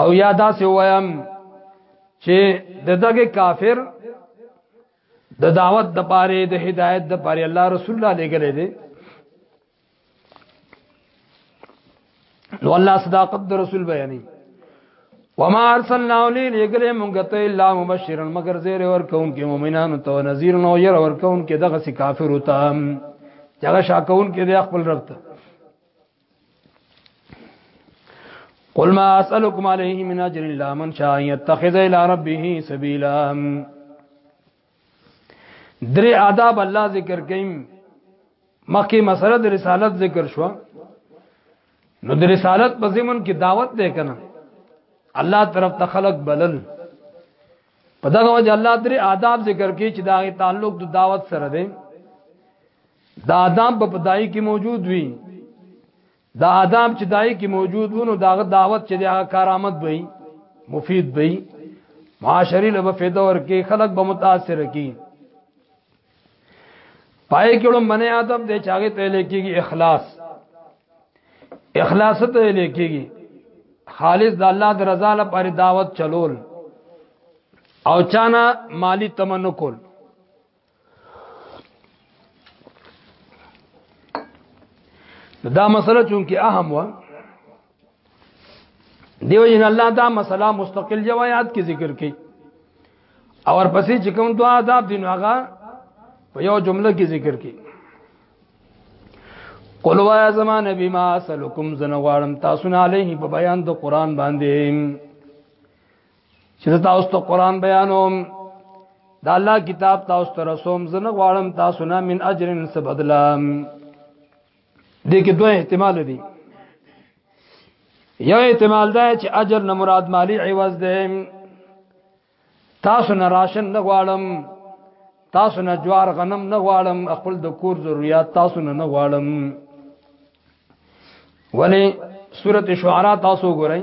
او یا دا سی وایم چې د دغه کافر د دعوت د پاره د هدایت د پاره الله رسول الله لګلې دي نو الله صداقت د رسول بیانې وما ارسلنا الی لګلې مونږ ته الا مبشرا مگر زیر ور کون کې مؤمنانو ته نذیر نو ير ور کون کې دغه سی کافر وتا جګه شاکون کې د خپل رب ته قل ما اسالكم عليه من اجر الا من شاء يتخذ الى ربه سبيلا درې آداب الله ذکر کيم مخکې مسله د رسالت ذکر شو نو د رسالت په ضمن کې دعوت ده کنه الله طرف ته خلق بلل په دغه وجه الله درې آداب ذکر کړي چې دا تعلق د دعوت سره دی دا آداب په پدای کې موجود وي دا آداب چې دای کې موجود وونو دا دعوت چې دا کارآمد وي مفید وي معاشري له فائدہ ورکې خلک به متاثر کی پای کې لوم باندې آداب دې چاغه ته لیکيږي اخلاص اخلاص ته لیکيږي خالص د الله د رضا لپاره دعوت چلول او چانا مالی تمنو کول دا مسله چونکی اهم و دیو جن الله دا مسله مستقل جوایات کې ذکر کړي او ورپسې چې کوم دعا آداب دین هغه په یو جمله کې ذکر کړي قل وایا زمان نبی ما سلکم زنغوارم تاسو نه علیه په بیان د قران باندې چې تاسو ته قران بیانوم دا الله کتاب تاسو ته رسوم زنه غواړم تاسو نه من اجرن څه بدلم دې کې دوه احتمال دي یو احتمال دا چې اجر نه مراد مالی عوض ده تاسو نه راشن نه غواړم تاسو نه جوار غنم نه غواړم خپل د کور ضرورت تاسو نه نه غواړم ولی سورته شعراء تاسو ګورئ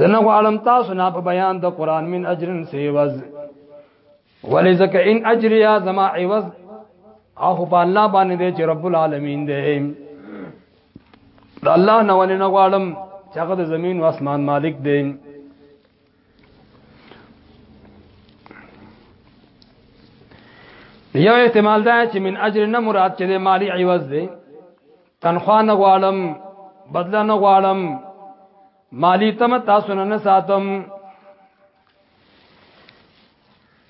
زنه غواړم تاسو نه په بیان د قران من اجرن سیوز ولذک ان اجریا زما عوض او په الله باندې دی چې رب العالمین دی د الله نه ولې نه غواړم چې هغه د زمین او اسمان مالک دی یو احتمال دا چې من اجر نه مراد چې مالی عوض دی تنخوا نه غواړم بدل نه غواړم مالی تم تاسو نه ساتم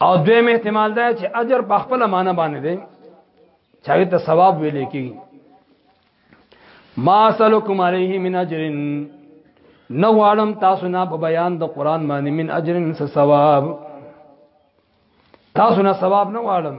او دویم احتمال دا چې اجر په خپل معنی باندې دی چاوي ته ثواب ویل کی ما سلکم علیه من اجرن نو عالم تاسو نه په بیان د قران باندې من اجرن ثواب تاسو نه ثواب نو عالم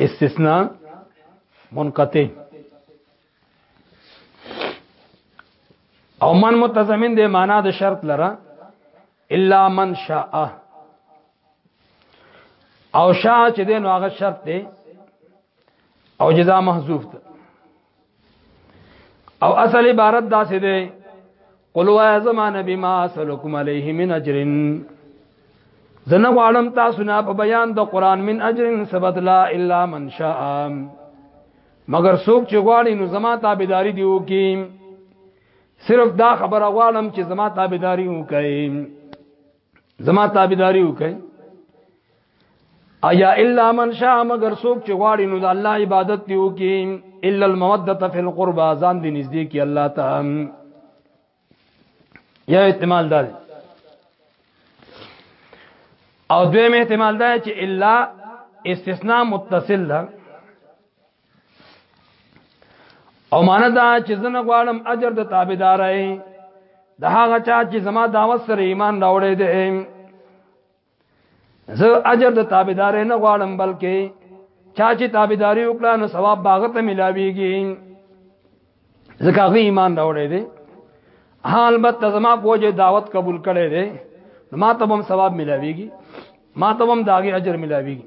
استثناء منقطع او من متضمن دی معنا د شرط لره الا من شاء او شاء چې دی نو هغه شرط دی او جزاء محذوف ده او اصل عبارت دا څه دی قلوا یا زمان بما سلکم علیه من اجر زنه غواړم تاسو نه په بیان د قران من اجر سبد لا الا من شاء مگر څوک چې غواړي نو زما تابعداري دی وکي صرف دا خبره غواړم چې زما تابعداري وکي زما تابعداري وکي ایا الا من شاء مگر څوک چې غواړي نو د الله عبادت دی وکي الا الموده فی القربى ځان دې نږدې کی الله ته یا احتمال دار او دویم احتمال دا چې الا استثناء متصل ده او معنا دا چې زنه غواړم اجر د تابعدارای د هغه چا چې زما دعوت سره ایمان راوړې ده زه اجر د تابعدار نه غواړم بلکې چا چې تابعداري وکړه نو ثواب باغ ته ملاويږي ځکه غي ایمان راوړې دي حال بد زما پوجې دعوت قبول کړي دي ما ته هم ثواب ملاويږي ما ته هم داغي اجر ملاويږي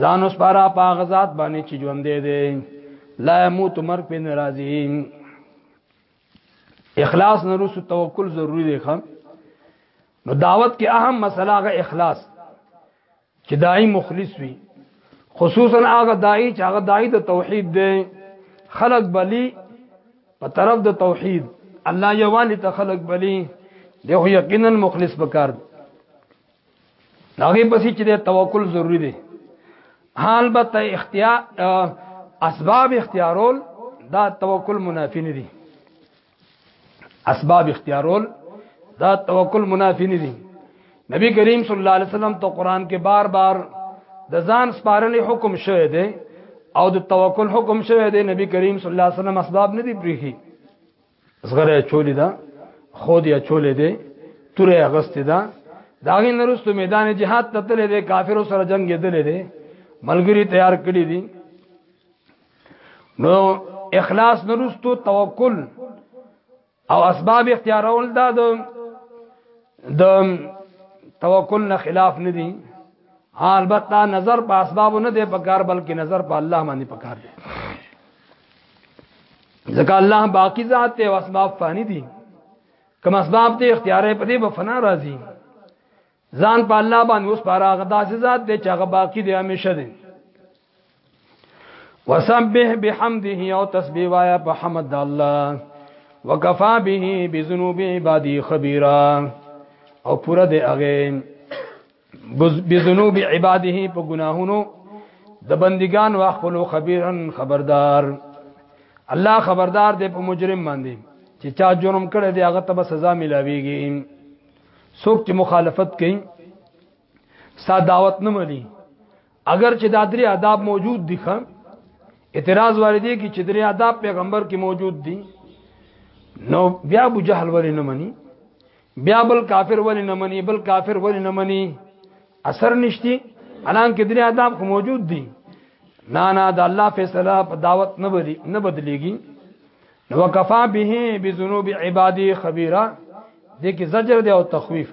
ځان اوس پارا پاغه ذات باندې چې ژوند دی دی لا موت مرګ په ناراضي اخلاص نه رسو توکل ضروری دی خان نو دعوت کې اهم مسله غ اخلاص چې دای مخلص وي خصوصا هغه دای چې هغه دای د توحید دی خلق بلی په طرف د توحید الله یوانی ته خلق بلی دی خو یقینا مخلص بکار دی هغه پسې چې د توکل ضروری دی حال به ته اختیار اسباب اختیارول دا توکل منافی نه دي اسباب اختیارول دا توکل منافی نه دي نبی کریم صلی الله علیه وسلم ته قران کې بار بار د ځان سپارلې حکم شوی دی او د توکل حکم شوی دی نبی کریم صلی الله علیه وسلم اسباب نه دي پریخي زغره چولې ده خو دې چولې ده توره اغستې ده داغه نرستو میدان جهاد ته تللې ده کافرو سره جنگ دلې ده ملګری تیار کړی دي نو اخلاص نرستو توکل او اسباب اختیارول دا د د توکل نه خلاف نه دي البته نظر په اسباب نه دی پکار بلکې نظر په الله باندې پکار دی ځکه الله باقی ذات ته اسباب فانی دي کوم اسباب ته اختیار په دې په فنا راځي ځان په الله باندې اوس پر هغه داسې ذات دی چې هغه باقی دی همیشه دی وسبح بحمده او تسبیح وایا په حمد الله وکفا به بذنوب عبادی خبیرا او پورا دی هغه بذنوب عباده په ګناهونو د بندگان واخلو خبيرن خبردار الله خبردار دی په مجرم باندې چې چا جرم کړی دی هغه ته به سزا ملاويږي څوک چې مخالفت کوي ستا دعوت نه ملي اگر چې دا درې آداب موجود دي خان اعتراض واردې کې چې درې آداب پیغمبر کې موجود دي نو بیا ابو جهل ولې نه مني بیا بل کافر ولې نه مني بل کافر ولې نه مني اثر نشتی الان کې درې آداب خو موجود دي نه نه د الله فیصله په دعوت نه بدلی نه بدلیږي نو وکفا به بذنوب عبادی خبيرا دې کې زجر دی او تخويف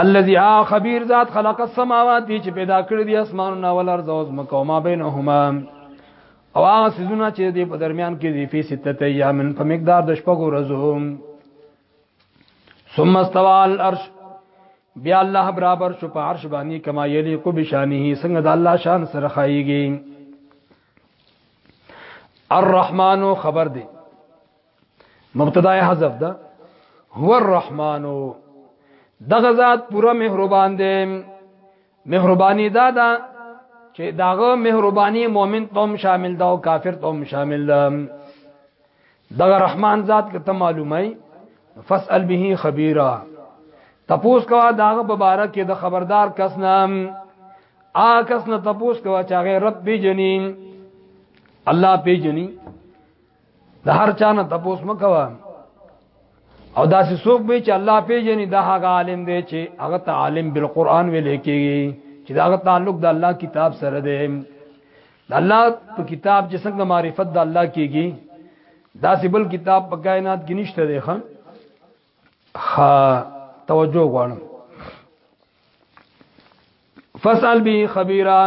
الذي ا خبير ذات خلق السماوات چې پیدا کړی دي اسمانونه او الارض او زمکه او ما بینهما او هغه سيزونه چې دې په درمیان کې دي په سته ایامن په مقدار د شپږو ورځو ثم استوى الارش بیا الله برابر شو په عرش باندې کما یلیق بشانه څنګه د الله شان سره خایيږي الرحمن خبر دی مبتدا حذف ده هو الرحمن دغه ذات پورا مهربان دی مهرباني دا ده چې داغه مهرباني مؤمن ته هم شامل ده او کافر ته هم شامل ده دغه رحمان ذات کې ته معلومه فاسأل به خبيرا تپوس کوا داغه مبارک کې د خبردار کس نام آ کس نه تپوس کوا چې هغه رب جنین الله پیجنی د هر چا نه تپوس مکوا او دا چې څوک به چې الله پیژني دا هغه عالم دی چې هغه ته عالم بالقران ویل کېږي چې دا هغه تعلق د الله کتاب سره دی د الله په کتاب چې څنګه معرفت د الله کېږي دا چې بل کتاب په کائنات کې نشته دی ښه ها توجه غواړم فسأل به خبيرا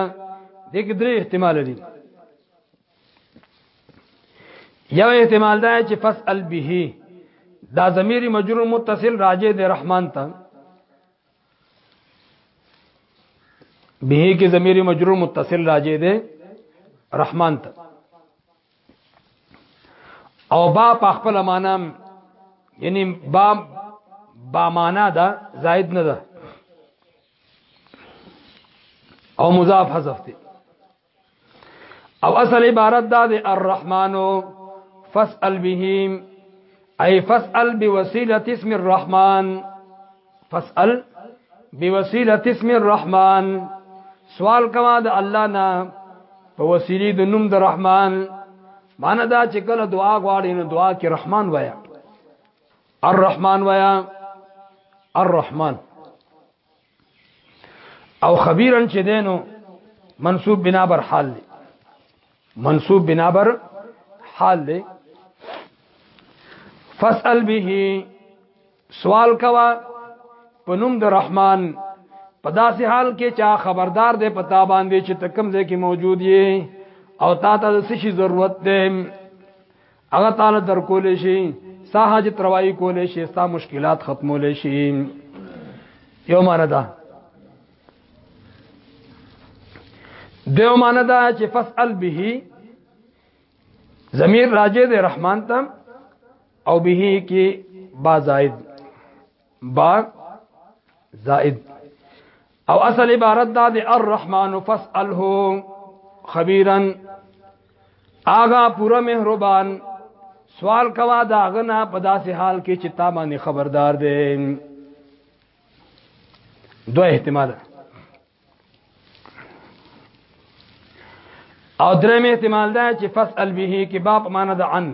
دغه درې احتمال دي یو احتمال دا چې پس البه دا ضمیر مجرور متصل راجع دی رحمان ته به کې ضمیر مجرور متصل راجع دی رحمان ته او با په خپل معنا یعنی با با معنا دا زائد نه ده او مضاف حذف دی او اصل عبارت دا دی الرحمن فاسأل بهم اي فاسأل بوسيله اسم الرحمن فاسأل بوسيله اسم الرحمن سوال کما د الله نه په وسیله د نوم د رحمان معنی دا چې کله دعا غواړي نو دعا کې رحمان وایا الرحمن وایا الرحمن او خبيرا چې دینو منصوب بنا بر حال دی منصوب بنا بر حال دی فاسأل به سوال کوا پنوم د رحمان په داسې حال کې چا خبردار دی پتا باندې چې تکم ځای کې موجود یې او تا ته د څه شي ضرورت دی هغه تعالی در کولې شي ستا حاجت روايي کولې شي ستا مشکلات ختمولې شي یو معنی ده دیو معنی ده چې فسأل به ضمیر راجه د رحمان ته او به کې با زائد با زائد او اصل عبارت دا دی الرحمن فاسأله خبيرا آغا پورا مهربان سوال کوا دا غنا په داسې حال کې چې تا باندې خبردار دی دوه احتمال او درم احتمال دا چې فسأل به کې باب معنا د عن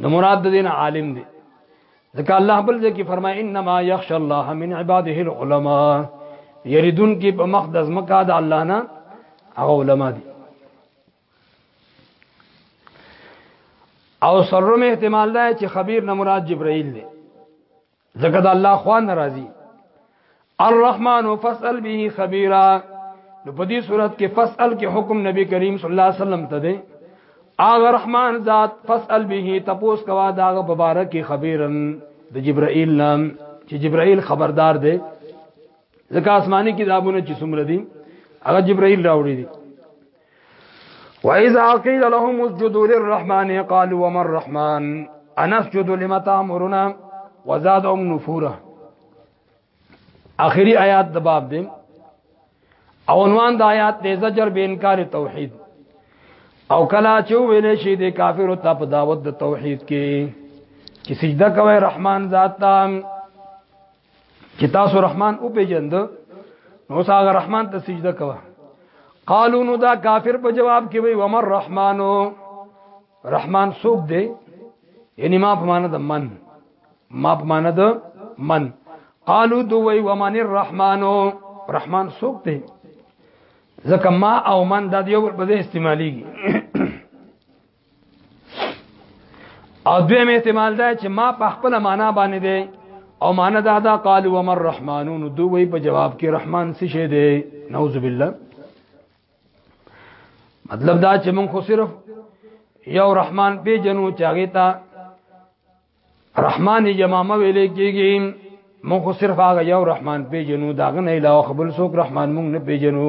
نو مراد د دین عالم دی ځکه الله بل ځکه فرمای انما یخش الله من عباده العلماء یریدون کې په مخ د زمکا د الله نه هغه علما دي او سرم احتمال ده چې خبير نه مراد جبرائیل دی ځکه د الله خوان ناراضي الرحمن فاسأل به خبيرا نو په دې صورت کې فاسأل کې حکم نبی کریم صلی الله علیه وسلم ته دی اغه رحمان ذات فاسأل به تپوس کوا داغه مبارک کې خبيرن د جبرائیل نام چې جبرائیل خبردار دی ځکه آسماني کتابونه چې څومره دي هغه جبرائیل راوړي دي واذا قيل لهم اسجدوا للرحمن قالوا وما الرحمن انا اسجد لما تامرنا وزادهم نفورا اخري آیات د باب دی او عنوان د آیات د زجر به انکار توحید او کلا چې ویلې شي د کافر ته په دعوت د توحید کې چې سجده کوي رحمان ذات ته چې تاسو رحمان او پیجند نو هغه رحمان ته سجده کوه قالو نو دا کافر په جواب کې وی ومر رحمانو رحمان سوق دی یعنی ما په معنا د من ما په معنا د من قالو دو وی ومن الرحمانو رحمان سوق دی ځکه ما او من د یو په ځای استعماليږي او دویم احتمال دا چې ما په خپل معنا باندې دی او معنا دا دا قال ومر الرحمنون دوی په جواب کې رحمان څه شه دی نعوذ بالله مطلب دا چې مونږ خو صرف یو رحمان په جنو چاغی تا رحمان جمامه ویلې کېږي مونږ خو صرف هغه یو رحمان په جنو داغه نه علاوه خپل څوک رحمان مونږ نه پیژنو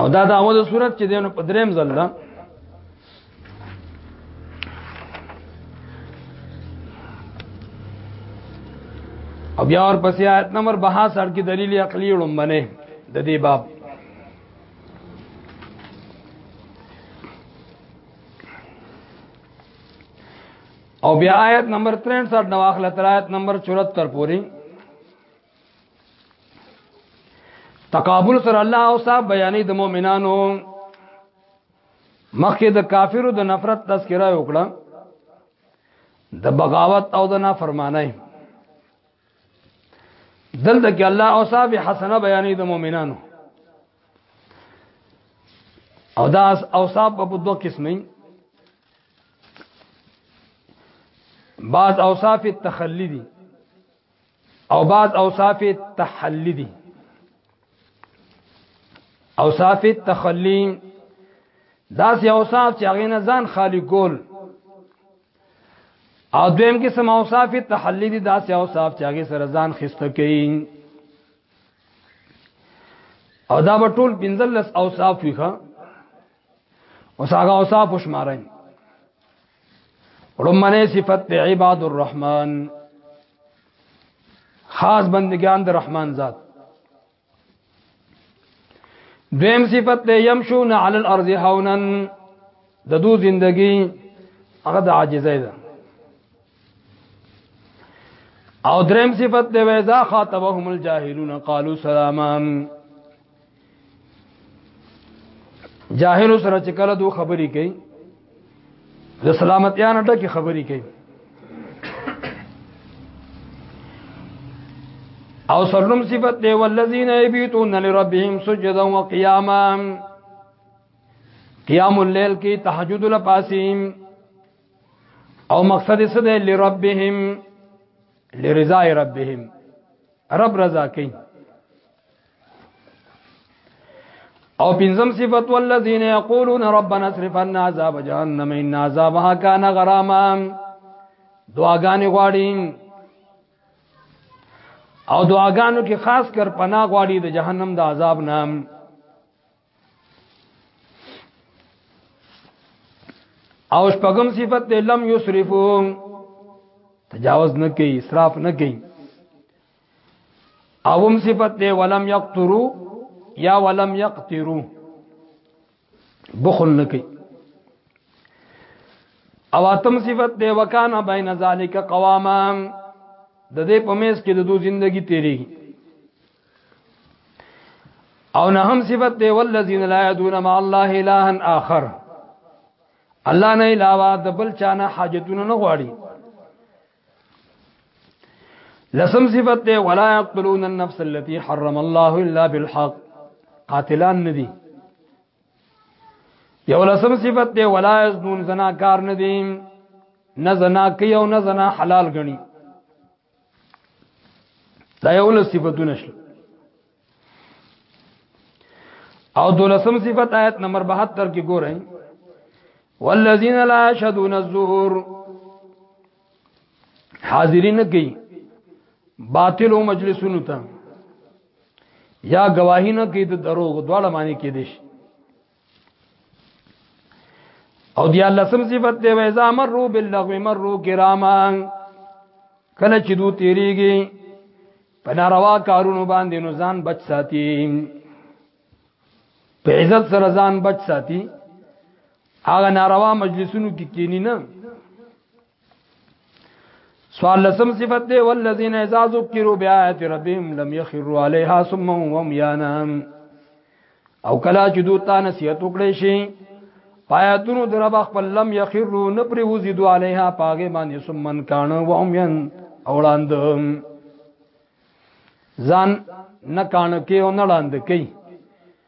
او دا د اول صورت چې دینو په دریم ځل ده او بیا ور پسې آیت نمبر 72 کې دلیل عقلی وړمبنه د دې باب او بیا آیت نمبر 63 نو اخله تر آیت نمبر 74 پوری تقابل سره الله او صاحب بیانې د مؤمنانو مخکې د کافرو د نفرت تذکرہ وکړه د بغاوت او د نافرمانی دلته کې الله او صاحب حسنه بیانې د مؤمنانو او دا اوصاف په دوه قسمه بعض اوصاف التخلی دي او بعض اوصاف التحلی دي اوصاف التخلی دا سي اوصاف چې هغه نه ځان خالی کول او دویم کې سم اوصاف التحلی دي دا سي اوصاف چې هغه سره ځان خسته کوي او دا به ټول 15 اوصاف وي ښا اوس هغه اوصاف شمارئ رمنه صفت په عباد الرحمن خاص بندگان د رحمان ذات دویم صفت دی یمشون علی الارض حونا د دو زندگی هغه د عاجزی ده او دریم صفت دی ویزا خاطبهم الجاهلون قالو سلاما جاهل سره چې کله دوه خبرې کوي د سلامتیا نه ټکی خبرې کوي او سرلم صفت دی والذین یبیتون لربهم سجدا وقیاما قیام الليل کې تهجد لپاسیم او مقصد یې څه دی لربهم لرضا ربهم رب رضا کوي او پنځم صفت والذین یقولون ربنا اصرف عنا عذاب جهنم ان عذابها کان غراما دعاګانې غواړي او دعاګانو کې خاص کر پناه غواړي د جهنم د عذاب نام او شپږم صفت دی لم یسرفو تجاوز نه کوي اسراف نه کوي اوم صفت دی ولم یقترو یا ولم یقترو بخل نه کوي او اتم صفت دی وکانا بین ذالک قواما د دې په میز کې د دوه ژوندۍ تیریږي او نه هم صفت دی والذین لا یدون مع الله اله اخر الله نه علاوه د بل چانه حاجتونه نه غواړي لسم صفت دی ولا یقتلون النفس التي حرم الله الا بالحق قاتلان ندي یو لسم صفت دی ولا یزنون زناکار ندي نه زنا کوي او نه زنا حلال غني دا یو له صفاتونه شي او دولسم صفت آیت نمبر 72 کې ګورئ والذین لا یشهدون الزور حاضرین کی باطل او مجلسونو ته یا گواهی نه کی د دروغ دواړه معنی کې دي او دی الله سم صفت دی وای ځا مرو باللغو مرو کراما کله چې دو تیریږي په ناروا کارونو باندې نو ځان بچ ساتي په عزت سره ځان بچ ساتي هغه ناروا مجلسونو کې کینی نه سوال لسم صفت دی والذین اذا ذکروا بیاات ربهم لم یخروا علیها ثم هم یانا او کلا چې دوی ته نصیحت وکړي شي پایاتونو دربا خپل لم یخروا نه پری وزي دوی علیها پاګه باندې سمن کان و هم ین اولاند ځان نه کان کې او نه لاند کې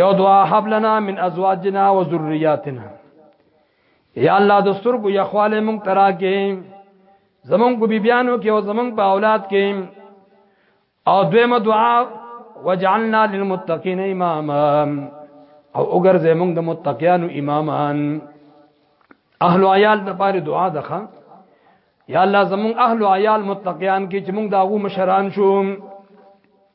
یو دعا حب لنا من ازواجنا و ذریاتنا یا الله د سترګو یخواله مونږ ترا کې زمونږ کو بیبیانو کې او زمونږ په اولاد کې او دویمه دعا وجعلنا للمتقین اماما او اگر زمونږ د متقیانو امامان اهل عیال د پاره دعا دخه یا الله زمونږ اهل عیال متقیان کې چې مونږ داغو مشران شو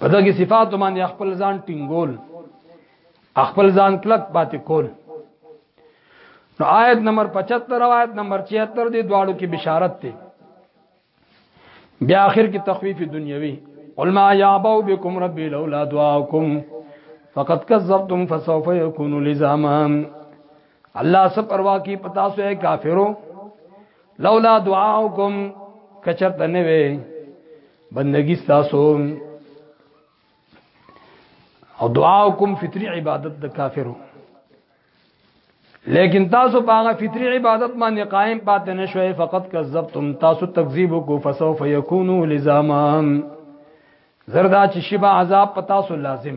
په دغه صفات باندې خپل ځان ټینګول خپل ځان کلک پاتې کول نو آیت نمبر 75 او آیت نمبر 76 دی دواړو کې بشارت دی بیا آخر کې تخفیف دنیوي قل ما يعبأ بكم ربي لولا دعاؤكم فقد كذبتم فسوف يكون لزاما الله سب پروا کی پتا سو ہے کافرو لولا دعاؤکم کچر تنوے بندگی تاسو او دعاؤکم فطری عبادت د کافرو لیکن تاسو باغه فطری عبادت باندې قائم پاتې نشوي فقط کذبتم تاسو تکذیب کو فسوف یکونو لزاما زردا چې شبا عذاب پتا سو لازم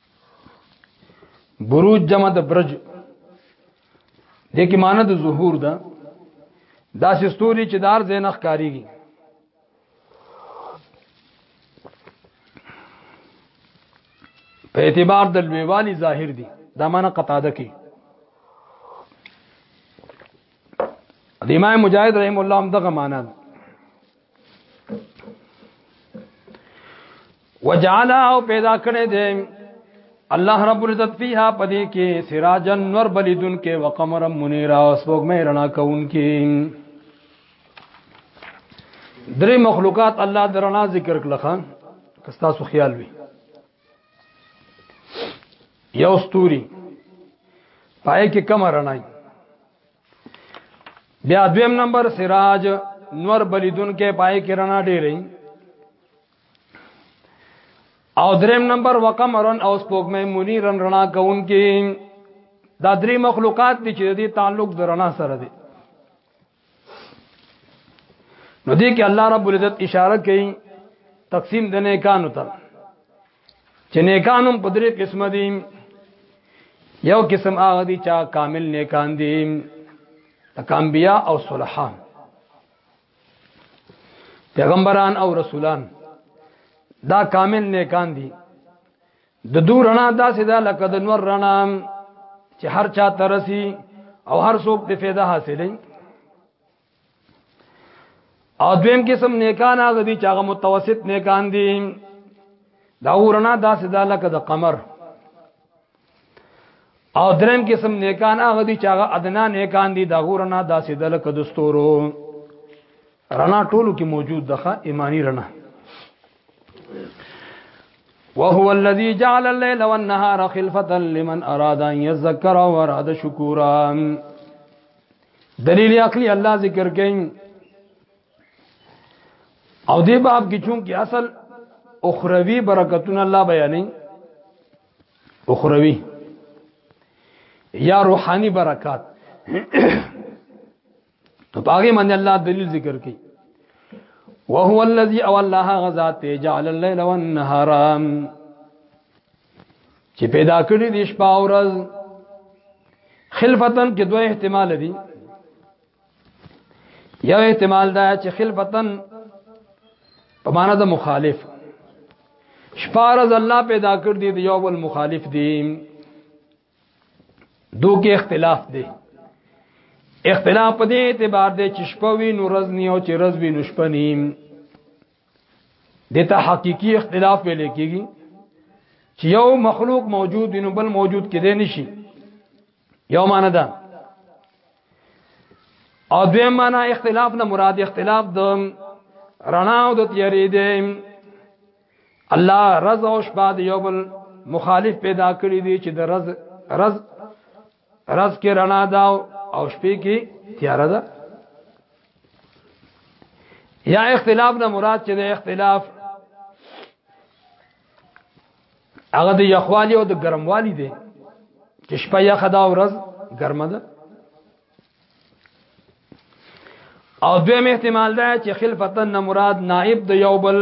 بروج جمع د برج د کې معنی د ظهور ده دا سستوري چې دار زینخ کاریږي په اعتبار د لویوالي ظاهر دي دا معنی قطاده کې د امام مجاهد رحم الله هم دغه معنی ده وجعل او پیدا کړی دی الله رب العزت فیها پدې کې سراجن نور بلیدون کې وقمر منیرا او سپوږمۍ رڼا کون کې درې مخلوقات الله درنا ذکر کړل خان کستا سو خیال وی یو ستوري پای کې کم رڼای بیا دویم نمبر سراج نور بلیدون کې پای کې رڼا ډېرې او دریم نمبر وقمرن او سپوږمې منیرن رڼا کون کې دا درې مخلوقات دي چې د تعلق د رڼا سره دي نو دې کې الله رب العزت اشاره کوي تقسیم د نیکانو ته چې نیکانم په درې قسم دي یو قسم هغه دي چې کامل نیکان دي لکه انبیا او صلحان پیغمبران او رسولان دا کامل نیکان دي د دور رڼا داسې ده لکه د نور رڼا چې هر چا ترسي او هر څوک د فایده حاصلې او دویم قسم نیکان هغه دي چې هغه متوسط نیکان دي دا ورنا داسې دا لکه د قمر او دریم قسم نیکان هغه دي چې هغه ادنا نیکان دي دا ورنا داسې د لکه د ستورو رنا ټولو کې موجود ده ایمانی رنا وهو الذي جعل الليل والنهار خلفة لمن أراد أن يذكر وأراد شكورا دلیل عقلی الله ذکر کین او دې باب کې چون کې اصل اخروی برکتونه الله بیانې اخروی یا روحانی برکات نو باغې باندې الله دلیل ذکر کړي وهو الذي او الله غزا ته جعل الليل والنهار چې پیدا کړی دي شپه او ورځ خلفتن کې دوه احتمال دي یو احتمال دا چې خلفتن په معنا د مخالف شپارز الله پیدا کړ دي یو بل مخالف دي دو کې اختلاف دي اختلاف په دې اعتبار دی چې شپه وی نو ورځ نه او چې ورځ وی نو شپه نه دته حقيقي اختلاف ویل کېږي چې یو مخلوق موجود دی نو بل موجود کېدای نشي یو معنی ده او دویم معنی اختلاف نه مراد اختلاف د رڼا او د تیارې دی الله رز او شپه د یو بل مخالف پیدا کړی دی چې د رز رز رز کې رڼا دا او شپې کې تیار ده یا اختلاف نه مراد چې د اختلاف هغه د یخوالی او د ګرموالی دی چې شپه یخه دا ورځ ګرمه ده او دویم احتمال دا چې خلفتن نه مراد نائب د یو بل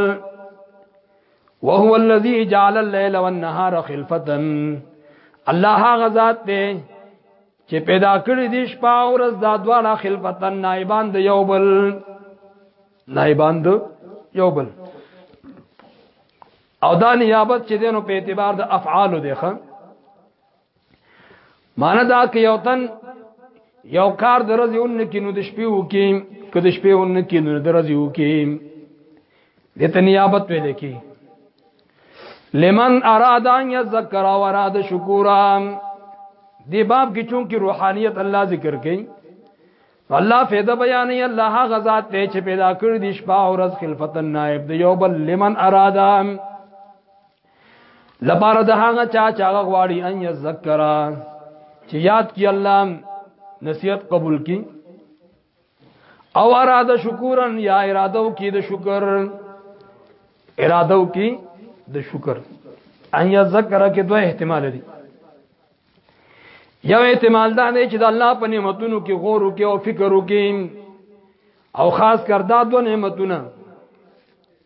وهو الذي جعل الليل والنهار خلفتن الله هغه ذات دی چې پیدا کړی دی شپه او ورځ دا دواړه خلفتن نائبان د یو بل نائبان د یو بل او دا نیابت چې دینو په اعتبار د افعال دی ښه معنی دا کې یو تن یو کار درځي اون کې نو د شپې وکي که د شپې اون کې نو درځي وکي د تنیابت ویل کې لمن اراد ان یذکر و اراد شکورا دی باب کې چون کې روحانیت الله ذکر کړي الله فیدا بیان ای الله غزاد ته چې پیدا کړ دي شپه او ورځ خلفت النائب دی یو بل لمن اراده لپاره د هغه چا چې هغه غواړي ان یذکر چې یاد کی الله نصیحت قبول کی او اراده شکرن یا اراده کی د شکر اراده کی د شکر ان یذکر کې دوه احتمال دي یو احتمال دا دی چې د الله په نعمتونو کې غور وکي او فکر وکي او خاص کر دا دوه نعمتونه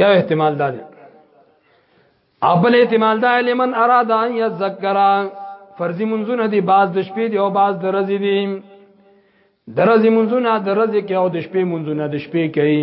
یا احتمال دا دی اول احتمال دا لمن اراد ان یذکر فرضی منزونه دی باز د شپې دی او باز د ورځې دی د ورځې منزونه د ورځې کې او د شپې منزونه د شپې کوي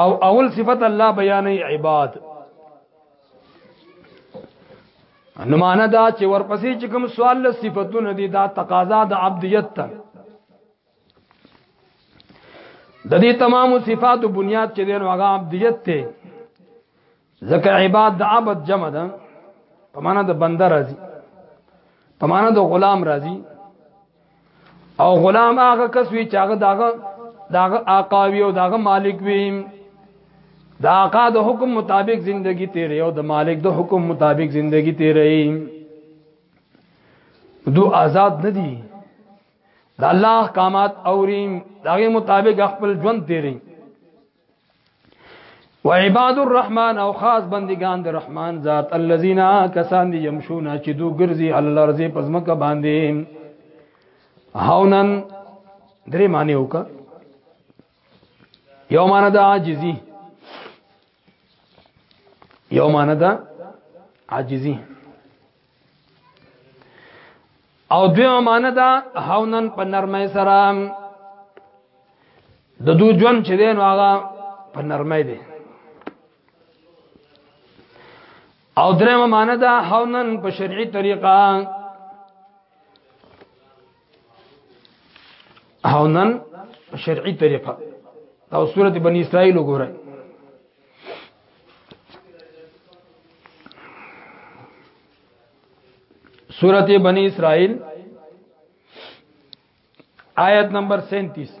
او اول صفت الله بیان عباد نو معنا دا چې ورپسې چې کوم سوال له صفاتونو دي دا تقاضا د عبدیت ته د دې تمام صفات بنیاد چې دین هغه عبدیت ته ځکه عباد د عبد جمع ده په معنا د بنده راځي په معنا د غلام راځي او غلام هغه کس وی چې هغه داغه داغه آقا وی او داغه مالک وی دا آقا د حکم مطابق زندگی تیرې او د مالک د حکم مطابق زندگی تیرې دو آزاد نه دي د الله احکامات اوریم داغه مطابق خپل ژوند تیرې و عباد الرحمن او خاص بندگان د رحمان ذات الذين کسان دي يمشون چې دو ګرځي على الارض پزمکه باندې هاونن درې معنی وکا یو معنی دا عاجزي یو معنی دا عاجزي او دویمه معنی دا هاونن په نرمۍ سره د دو ژوند چې دی نو هغه په نرمۍ دی او درېمه معنی دا هاونن په شرعي طریقه او نن شرعي طریقه دا سورته بنی اسرائیل وګورئ سورته بنی اسرائیل آیت نمبر 37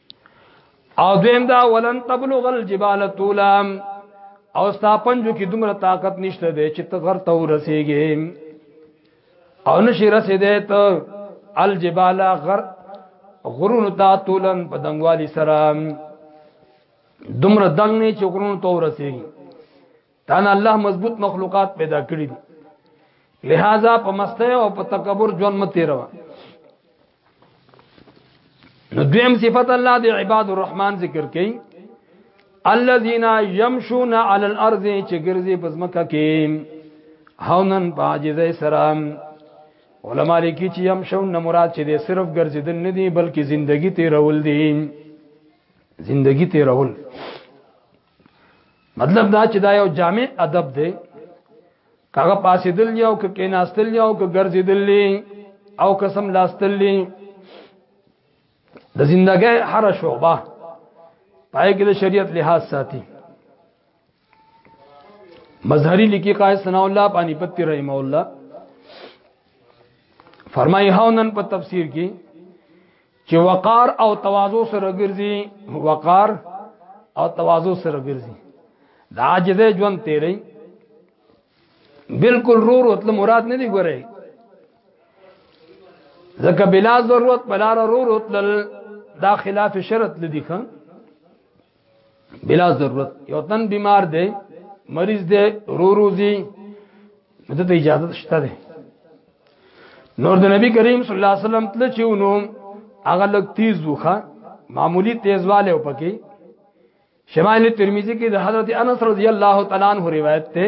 او دویم دا ولن تبلغ الجبال طولا او ستا پنجو کې دومره طاقت نشته دی چې ته غر ته ورسېږې او نشي رسېدې ته الجبال غر غرون تا طولن په دنګوالي سره دومره دنګ نه چې غرون ته ورسېږي دا نه الله مضبوط مخلوقات پیدا کړی دي لہذا په مسته او په تکبر ژوند مته روا نو دویم صفت الله دی عباد الرحمن ذکر کړي الذين يمشون على الارض چې ګرځي په ځمکه کې هونن باجزه سلام علما لیکي چې يمشون نه مراد چې دی صرف ګرځیدل نه دي بلکې زندگی تیرول دي زندگی تیرول مطلب دا چې دا یو جامع ادب دی کاغه پاسې دل یو ک کې ناستل یو ک ګرځې دل او قسم لاستل د زندګۍ هر شوبه پای کې د شریعت لحاظ ساتي مظهری لیکي قائد ثنا الله پانی پتی رحم الله فرمایي هاونن په تفسیر کې چې وقار او تواضع سره ګرځي وقار او تواضع سره ګرځي دا عاجز ژوند تیری بالکل رو رو تل مراد نه دی ګورې ځکه بلا ضرورت بلار رو رو تل دا خلاف شرط لدی خان بلا ضرورت یو تن بیمار دی مریض دی رو روزي د ته اجازه شته ده نور د نبی کریم صلی الله علیه وسلم تل چې ونو هغه لګ تیز وخه معمولی تیزواله او پکې شمائل ترمذی کې د حضرت انس رضی الله تعالی عنہ روایت ده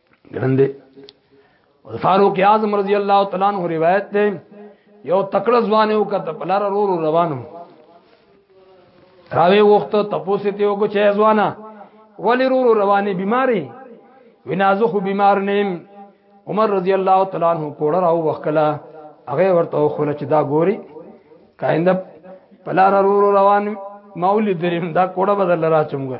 ګرنده فاروق اعظم رضی الله تعالی عنہ روایت ده یو تکړه ځوان یو کته بلار رو رو روانو راوی وخت تپوس ته یو کو چه ځوانا ولی رو رو رواني بیماری ونازو خو بیمار نیم عمر رضی الله تعالی عنہ کوړه راو وکلا هغه ورته خو نه چې دا ګوري کاینده پلار رو رو روان مولید دریم دا کوړه بدل را چمګه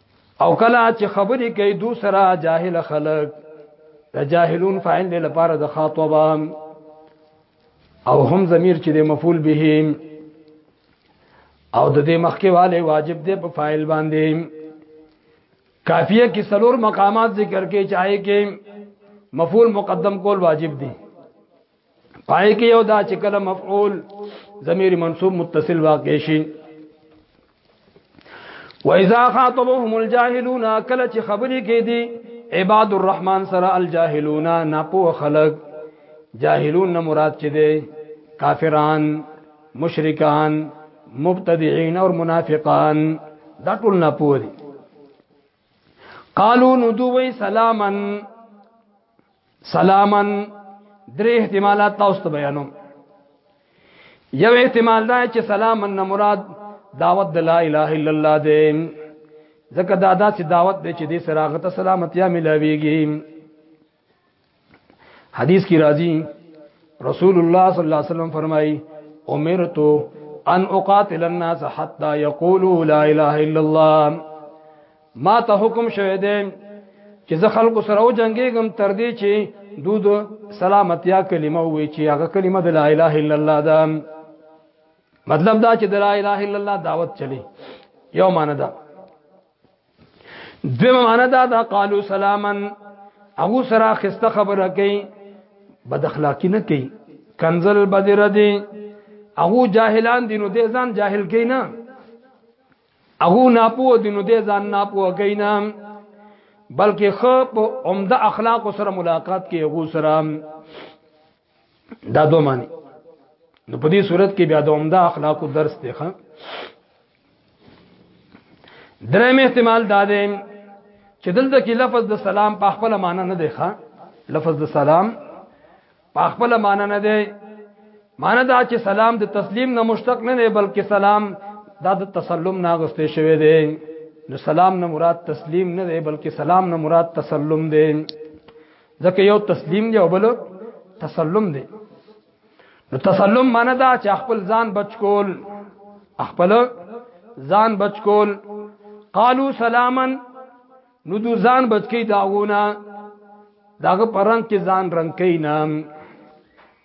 او کله چې خبرې کوي دو سره جاهل خلق د جاهلون فاعل دی لپاره د خاطبه او هم ضمیر چې د مفعول به او د دې مخکې والے واجب دی په فاعل باندې کافیه کې سلور مقامات ذکر کې چاهي کې مفعول مقدم کول واجب دي پای کې یو دا چې کله مفعول ضمیر منصوب متصل واقع شي واذا خاطبهم الجاهلون کله چې خبرې کې دي عباد الرحمن سره الجاهلون ناپو خلق جاهلون نه مراد چې دي کافران مشرکان مبتدعين او منافقان دا ټول ناپو دي قالو نو دوی سلامن سلامن درې احتمالات تاسو ته بیانوم یو احتمال دا چې سلامن مراد دعوت د لا اله الا الله دی ځکه دا داسې دعوت دی چې دې سراغت سلامتیا ملاويږي حدیث کی راضی رسول الله صلی الله علیه وسلم فرمایي امرت ان اقاتل الناس حتى يقولوا لا اله الا الله ما ته حکم شوه دی چې زه خلکو سره او جنگيږم تر دې چې دود سلامتیا کلمه وي چې هغه کلمه د لا اله الا الله ده مطلب دا چې د لا اله الا الله دعوت چلی یو معنی ده دوی معنا دا دا قالو سلاما هغه سره خسته خبره کوي بد اخلاقی نه کوي کنزل بدر دی هغه جاهلان دي نو دې ځان جاهل کوي نه هغه ناپو دي نو دې ځان ناپو کوي نه بلکې خو په عمده اخلاق سره ملاقات کوي هغه سره دا دوه معنی نو په دې صورت کې بیا د عمده اخلاقو درس دی ښا درېم احتمال دا دی چې دلته کې لفظ د سلام په خپل معنی نه دی ښا لفظ د سلام په خپل معنی نه دی معنی دا چې سلام د تسلیم نه مشتق نه دی بلکې سلام دا د تسلم نه غوښته شوی دی نو سلام نه مراد تسلیم نه دی بلکې سلام نه مراد تسلم دی ځکه یو تسلیم دی او بل تسلم دی نو تسلم معنی دا چې خپل ځان بچ کول خپل ځان بچ کول قالو سلاما نو دو ځان بچ کی داونه داغه پرنګ کې ځان رنگ کینا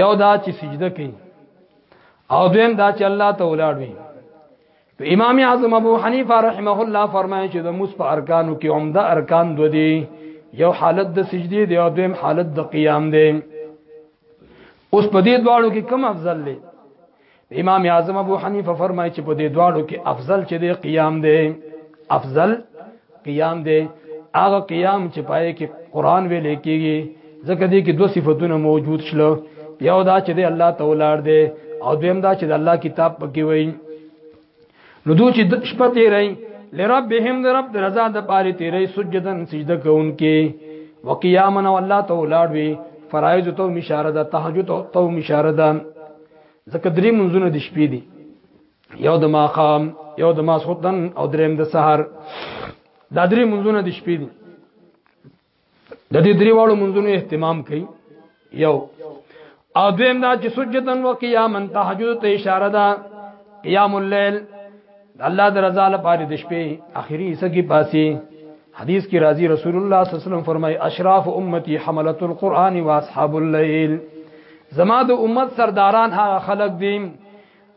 یو دا چې سجده کوي او دویم دا چې الله ته ولاړ وي امام اعظم ابو حنیفه رحمه الله فرمایي چې د موس په ارکانو کې عمده ارکان دو دي یو حالت د سجدي دی او دویم حالت د قیام دی اوس په دې دواړو کې کم افضل دی امام اعظم ابو حنیفه فرمایي چې په دې دواړو کې افضل چې دی قیام دی افضل قیام دی هغه قیام چې پای کې قران ویل کېږي ځکه دې کې دوه صفاتونه موجود شل یو دا چې دی الله تعالی دی او دویم دا چې د الله کتاب پکې وایي نو دوی چې شپه تیرې لربهم د رب د رضا د پاره تیرې سجدن سجده کوونکې وقیامن والله ته ولاړوي فرایض ته اشاره ده تهجد ته اشاره ده ځکه درې منځونه د شپې دي یو د ماقام یو د ماسخوتن او دریم د سحر دا درې منځونه د شپې دي د دې دریوالو منځونو اهتمام کوي یو او دویم دا چې سجدن و قیامن تهجد ته اشاره ده قیام الليل الله د رضا لپاره د شپې اخیری حصہ کې پاسي حدیث کې راځي رسول الله صلی الله علیه وسلم فرمای اشراف امتی حملت القرآن واصحاب الليل زما د امت سرداران هغه خلق دي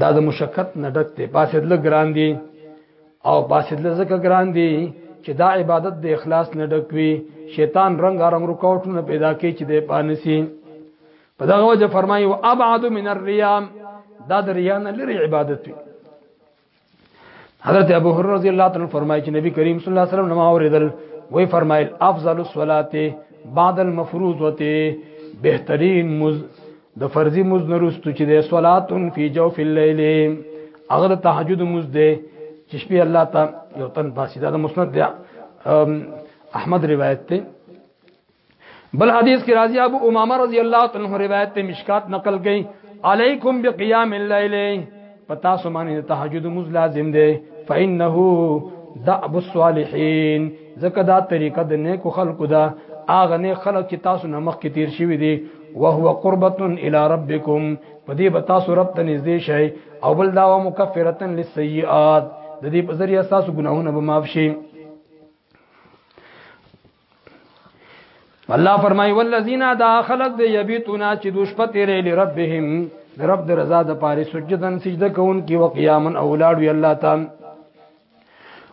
دا د مشقت نه ډک دی باسد له ګران دی او باسد له زکه ګران دی چې دا عبادت د اخلاص نه ډک وي شیطان رنگ رنگ رکاوټونه پیدا کوي چې د پانسی په دغه وجه فرمایي او ابعد من الريام دا د ریا نه لري عبادت وي حضرت ابو هرره رضی الله تعالی فرمایي چې نبی کریم صلی الله علیه وسلم نما اوریدل وی فرمایل افضل الصلات بعد المفروضه بهترین مز د فرضی مز نرستو چې د صلات فی جوف الليل اغه د تهجد مز ده چې شپې الله ته یو تن باسي دا د مسند دی احمد روایت ته بل حدیث کې راځي ابو امامه رضی الله عنه روایت ته مشکات نقل کړي علیکم بقیام الليل پتا سمانه تهجد مز لازم دی فانه دعب الصالحین زکه دا طریقه د نیکو خلقو دا اغه نه خلق چې تاسو نه مخ کې تیر شوی دی وهو قربت الى ربکم په دې به تاسو رب ته نږدې شئ او بل دا مکفرتا للسیئات د دې په ذریعہ تاسو ګناهونه به معاف شي الله فرمایي والذین دا خلق دی یبیتونا چې دوش پته لري لربهم رب د رضا د پاره سجدن سجده کوون کی وقیامن اولاد وی الله تعالی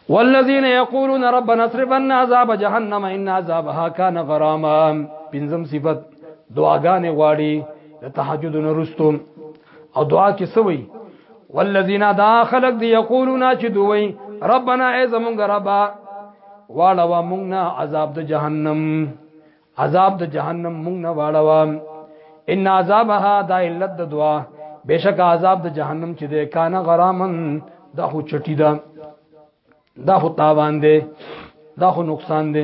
والذین یقولون ربنا اصرف عنا عذاب جهنم ان عذابها کان غراما پنځم صفت دعاګانې غواړي د تهجد نرستم او دعا کې سوي والذین دا خلق دی یقولون چې دوی ربنا ای زمونږ ربا واړوا مونږ نه عذاب د جهنم عذاب د جهنم مونږ نه واړوا ان عذابها دا علت د دعا بشک عذاب د جهنم چې ده کان غرامن دا خو چټی ده دا خو تاوان ده دا خو نقصان ده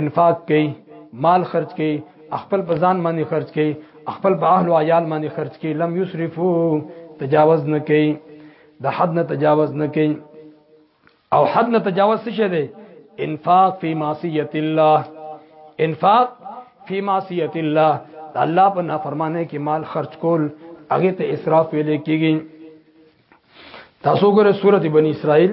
انفاق کوي مال خرج کوي خپل په ځان باندې خرج کوي خپل په اهل او عیال باندې خرج کوي لم یسرفو تجاوز نه کوي د حد نه تجاوز نه کوي او حد نه تجاوز څه شه دی انفاق فی معصیت الله انفاق فی معصیت الله الله په نافرمانه کې مال خرج کول هغه ته اسراف ویل کېږي تاسو ګره سورته بنی اسرائیل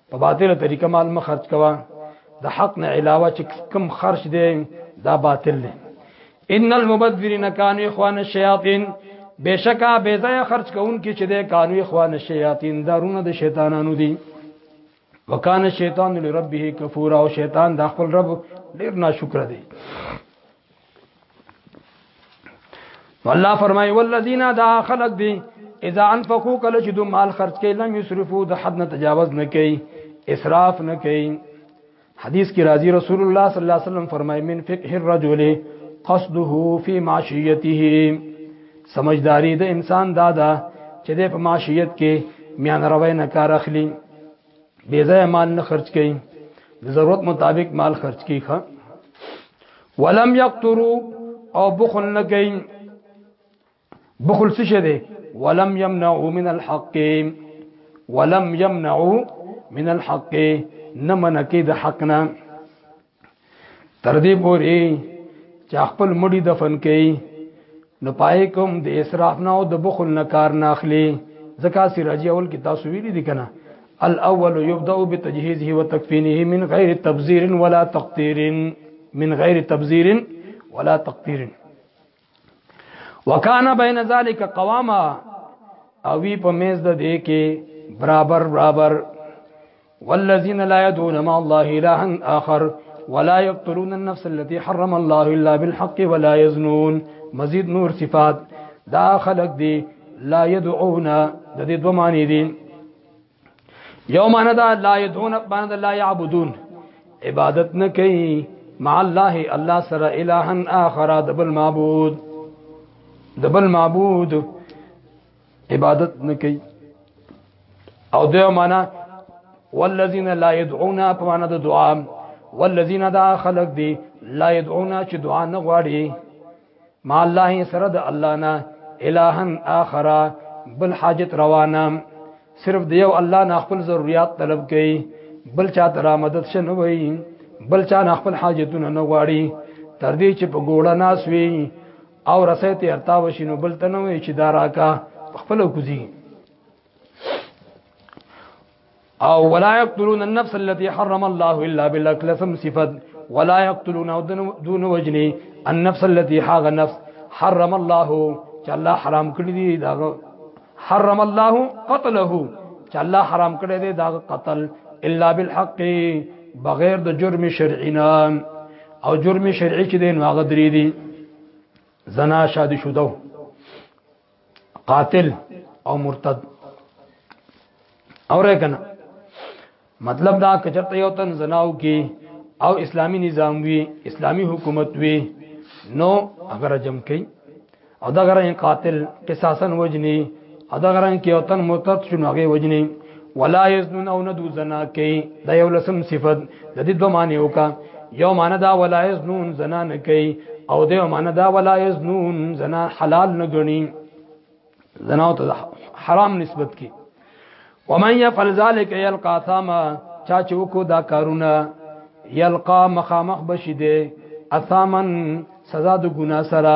په باطله طریقه مال مخ خرج کوا د حق نه علاوه چې کم خرج دی دا باطل دی ان المبذرین کانوا اخوان الشیاطین بشکا بے ځای خرج کون کی چې د کانوا اخوان الشیاطین دارونه د شیطانانو دي وکانه شیطان لربه کفورا او شیطان د خپل رب ډیر ناشکر دی الله فرمای والذین دا خلق دی اذا انفقوا کله چې دوی مال خرج کړي لم یسرفو د حد نه تجاوز نه کوي اسراف نه کوي حدیث کې راځي رسول الله صلی الله علیه وسلم فرمای من فقه الرجل قصده فی معشیته سمجداری د انسان دادا چې د په معشیت کې میان روي نه کار اخلي بے ځای مال نه خرج کړي د ضرورت مطابق مال خرج کړي ښا ولم یقترو او بخل نه کوي بخل څه شه دي ولم يمنعوا من الحق ولم يمنعوا من الحق نمنکی د حقنا تر دې پوري چې خپل مړی دفن کړي نو پای کوم د اسراف نه او د بخل نه کار نه اخلي ځکه سراجی اول کې تاسو ویلي دي کنه الاول يبدا بتجهيزه وتكفينه من غير تبذير ولا تقدير من غير تبذير ولا تقدير وکانا بین ذالک قواما او وی په میز د دې کې برابر برابر والذین لا يدعون مع الله اله اخر ولا يقتلون النفس التي حرم الله الا بالحق ولا يزنون مزید نور صفات دا خلق دی لا يدعون د دې دوه معنی دي یو معنی دا لا یدون باندې لا یعبدون عبادت نه کوي مع الله الله سره الہن اخر د بل معبود د بل معبود عبادت نه کوي او دا معنی والذین لا يدعون په معنی د دعا والذین دا خلق دی لا يدعون چې دعا نه غواړي ما الله سره د الله نه الہن اخر بل حاجت روانه صرف دیو الله نه خپل ضرورت طلب کوي بل چا تر مدد شنه وي بل چا نه خپل حاجتونه نه غواړي تر دې چې په ګوړه ناس وي او رسې ته ارتا وشینو بل تنوي چې دارا کا خپل کوزي او ولا يقتلون النفس التي حرم الله الا بالحق لسم صفات ولا يقتلون دون وجني النفس التي حاغ نفس حرم الله چې الله حرام کړی دی دا حرم الله قتله چې الله حرام کړی دی دا قتل الا بالحق بغیر د جرم شرعي نه او جرم شرعي چې دی نو هغه درې دي زنا شادي شوده قاتل او مرتد اوره کنه مطلب دا کچرته یو تن زناو کې او اسلامی نظام وی اسلامی حکومت وی نو اگر جم کئ او دا غره قاتل قصاصا وجنی او دا غره کې یو تن مرتد شنو هغه وجنی ولا یزنون او ندو زنا کوي دا یو لسم صفت د دې دوه معنی وکا یو معنی دا ولا یزنون زنا نه کوي او د یو معنی دا ولا یزنون زنا حلال نه ګڼي زنا ته حرام نسبت کی ومن يفعل ذلك يلقى ثاما چا چې وکړو دا کارونه یلقا مخامخ بشیده اثامن سزا د ګنا سره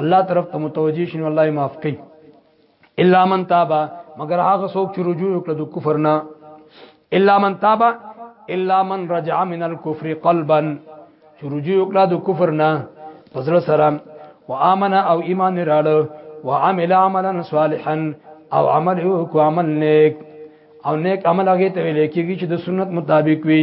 الله طرف ته متوجي شین الله معاف کوي الا من تاب مگر هغه څوک چې رجوع وکړ د کفر نه الا من تاب الا من رجع من الكفر قلبا چې رجوع وکړه د کفر نه پزړ سره وامن او ایمان راړو وعمل عملا صالحا او عمل کو عمل نیک او نیک عمل هغه ته ویل کېږي چې د سنت مطابق وي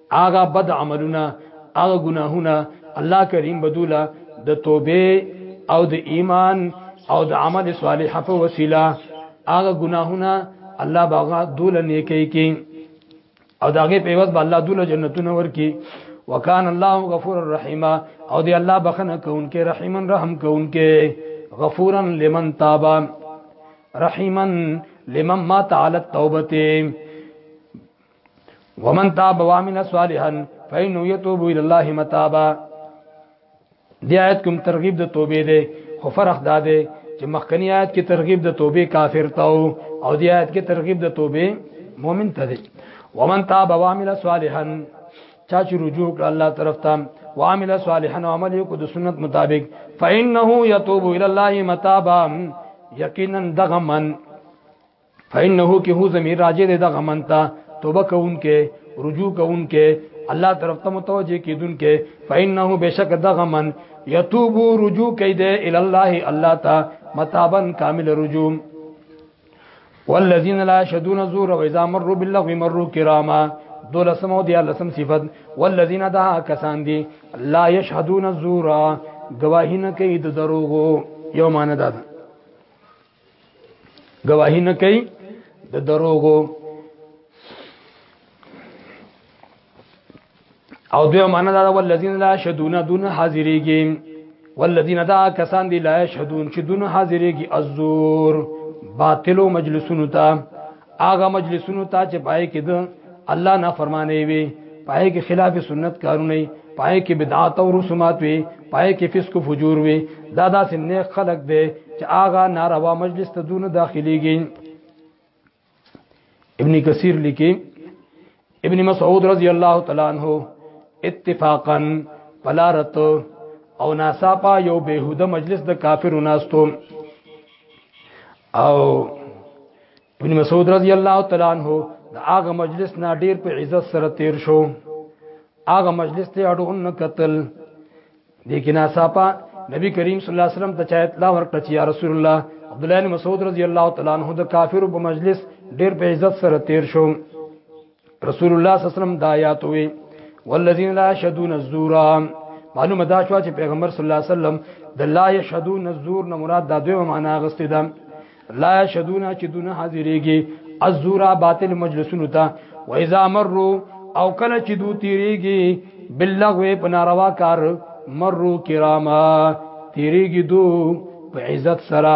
هغه بد عملونه هغه ګناهونه الله کریم بدوله د توبه او د ایمان او د عمل صالح په وسیله هغه ګناهونه الله باغه دول نیکی کی او داغه په واسطه الله دول جنتونه ورکی وکان الله غفور الرحیم او دی الله بخنه کونکي رحیمن رحم کونکي غفورا لمن تاب رحیمن لمن ما تعالی توبته ومن تاب وامن صالحا فإنه يتوب إلى الله متابا دی آیت کوم ترغیب د توبې دی خو فرق دا دی چې مخکنی آیت کې ترغیب د توبې کافر ته او دی آیت کې ترغیب د توبې مؤمن ته دی ومن تاب وامن صالحا چا چې رجوع کړ الله طرف ته وعمل صالحا وعمل یو کو د سنت مطابق فإنه يتوب إلى الله متابا یقینا دغمن فإنه کې هو زمير راجه ده دغه منتا توبه کوونکې رجوع کوونکې الله طرف ته متوجه کیدونکې فإنه بشک دغه من یتوب رجوع کوي ده ال الله الله تا متابا کامل رجوع والذین لا شدون زور و اذا مروا باللغو مروا کراما دولسم او دیالسم صفت والذین دا کسان دی لا یشهدون الزور گواهی نه کوي د دروغو یو معنی دا ده گواهی نه کوي د دروغو او دوی معنا دا ولذین لا شهدون دون حاضریږي والذین دا کسان دی لا شهدون چې دون حاضریږي الزور باطلو مجلسونو ته هغه مجلسونو ته چې پای کې د الله نه فرمانه وي پای کې خلاف سنت کارونه پای کې بدعات او رسومات وي پای کې فسق او فجور وي دا داسې نه خلق دی چې هغه ناروا مجلس ته دونه داخليږي ابن کثیر لیکي ابن مسعود رضی الله تعالی عنہ اتفاقا پلارت او ناساپا یو بهوده مجلس د کافر ناستو او ابن مسعود رضی الله تعالی عنہ دا هغه مجلس نه ډیر په عزت سره تیر شو هغه مجلس ته اډون قتل دې کې ناصاپا نبی کریم صلی الله علیه وسلم ته چا اطلاع ورکړه چې یا رسول الله عبد الله بن مسعود رضی الله تعالی عنہ د کافرو په مجلس ډیر په عزت سره تیر شو رسول الله صلی الله علیه وسلم دا آیات وی والذین لا یشهدون الزور معلومه دا شو چې پیغمبر صلی الله علیه وسلم د لا یشهدون الزور نه مراد دا دوی معنا غستې ده لا یشهدون چې دونه حاضرېږي الزور باطل مجلسونو ته و اذا مروا او کله چې دو تیریږي باللغو په ناروا کار مرو کراما تیریږي دو په عزت سره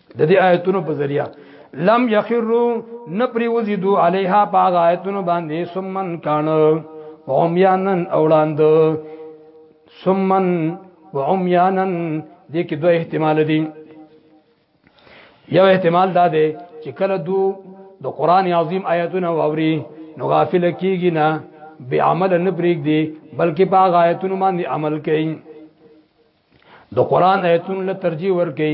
د دې آیتونو په ذریعہ لم یخرو نپری وزیدو علیها پاغ آیتونو باندې سمن کان عمیانن اولاند سمن وعمیانن دې کې دوه احتمال دي یو احتمال دا دی چې کله دو د قران عظیم آیتونه واوري نو غافل کیږي نه به عمل نه پریږ دي بلکې په آیتونو باندې عمل کوي د قران آیتونو له ترجیح ورکي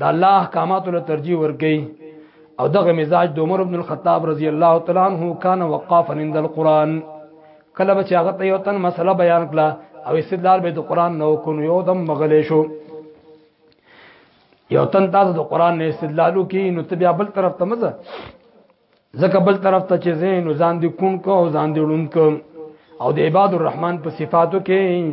د الله احکاماتو له ترجیح ورکي او دغه مزاج د عمر ابن الخطاب رضی الله تعالی عنہ کان وقافا عند القران کله به چې هغه ته یو تن مسله بیان کړه او استدلال به د قران نو کو یو دم مغلې شو یو تن تاسو د قران نه استدلالو کې نو ته بیا بل طرف ته مزه ځکه بل طرف ته چې زین ځان دي کون کو او ځان دي ړوند کو او د عباد الرحمن په صفاتو کې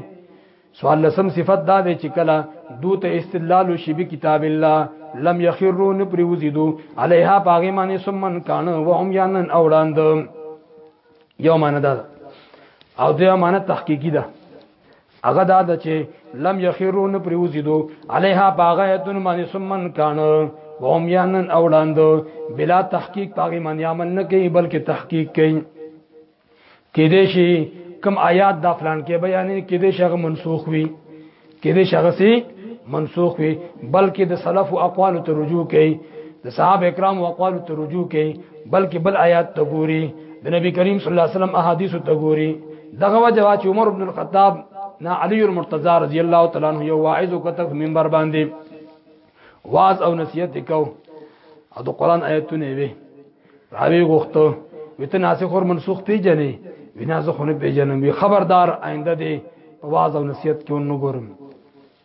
سوال لسم صفت دا دی چې کله دوت استدلال شی به کتاب الله لم یخرون پریوزیدو علیها پاغه معنی سمن کان و هم یانن اوړاند یو معنی دا او دې معنی تحقیقی ده هغه دا د چې لم یخرون پریوزیدو علیها باغه دن باندې سمن کان وهم یانن اولاند بلا تحقیق پاغي من یامن نه کوي بلکې تحقیق کوي کې دې شي کم آیات دا فلان کې بیانې کې دې شغه منسوخ وي کې دې شغه سي منسوخ وي بلکې د سلف او اقوال ته رجوع کوي د صحابه کرام او اقوال ته رجوع کوي بلکې بل آیات ته ګوري د نبی کریم صلی الله علیه وسلم احادیث ته ګوري دغه وجه چې عمر ابن الخطاب نا علی المرتضی رضی الله تعالی عنہ یو واعظ کتب منبر باندې واز او نصیحت کو او د قران آیتونه وی راوی غوښتو وته ناسخ او منسوخ پیجنې وینا زه خو نه پیجنم خبردار آینده دی واز او نصیحت کې ونګورم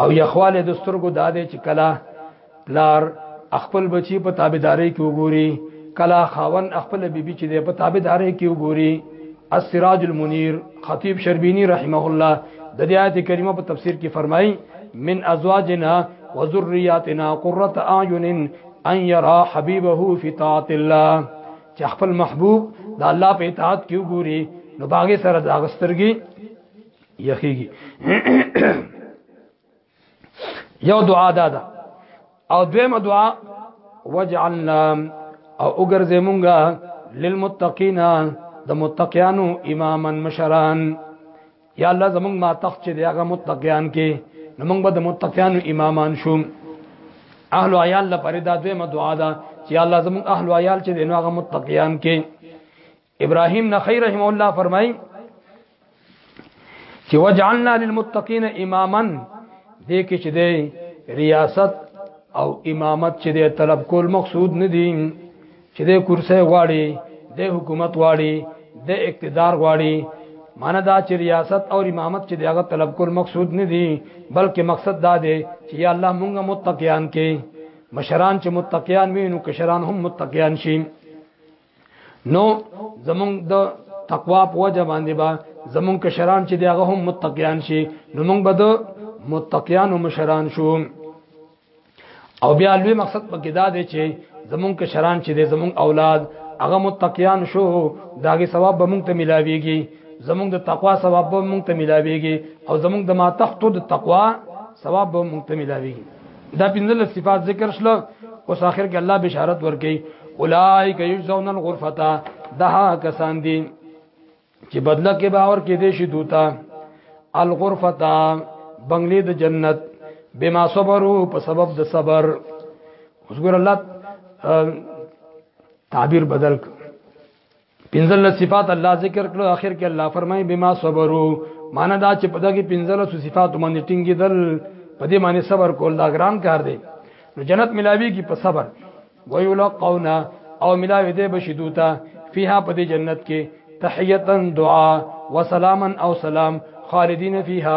او یخواله د سترګو دا دی چې کلا پلار خپل بچی په تابعداري کې وګوري کلا خاون خپل بیبي چې په تابعداري کې وګوري السراج المنیر خطیب شربینی رحمه الله د دې آیت کریمه په تفسیر کې فرمایي من ازواجنا وذرياتنا قرة اعين ان يرى حبيبه في طاعت الله چې خپل محبوب د الله په اطاعت کې وګوري نو باغې سره د اغسترګي یخیږي یو دعا دا ده او دویمه دعا وجعلنا او وګرځې مونږه للمتقین د متقیانو اماما مشران یا الله زمونږ ما تخت چې دغه متقیان کې نو مونږ به د متقیانو امامان شو اهل عیال لپاره دا دویمه دعا ده چې الله زمونږ اهل عیال چې دغه متقیان کې ابراهيم نخي رحم الله فرمای چې وجعلنا للمتقين اماما دې کې چې دې ریاست او امامت چې دې طلب کول مقصود نه دي چې دې کرسي غواړي دې حکومت غواړي دې اقتدار غواړي معنی دا چې ریاست او امامت چې دغه طلب کول مقصود نه دي بلکې مقصد دا دی چې یا الله مونږ متقیان کې مشران چې متقیان وي نو کشران هم متقیان شي نو زمونږ د تقوا په وجه باندې با زمونږ کشران چې دغه هم متقیان شي نو موږ به د متقیان او مشران شو او بیا لوی مقصد پکې دا دی چې زمونږ کشران چې د زمونږ اولاد هغه متقیان شو داګه ثواب به موږ ته ملاويږي زمونږ د تقوا ثواب به موږ ته ملاويږي او زمونږ د ما تحت د تقوا ثواب به موږ ته ملاويږي دا پنځل صفات ذکر شله اوس اخر کې الله بشارت ورکړي اولائک یجزون الغرفه دا کسان دي چې بدله کې باور کې دي شي دوتا الغرفه بنگلې د جنت بما صبرو په سبب د صبر اوس ګور الله تعبیر بدل پنځل صفات الله ذکر کړو اخر کې الله فرمایي بما صبرو معنا دا چې په دغه پنځل صفات باندې ټینګې دل په دې باندې صبر کول دا ګران کار دی نو جنت ملاوي کې په صبر ويلقونا او ملاوي دې بشدوتا فيها په دې جنت کې تحیتا دعا وسلاما او سلام خالدین فیها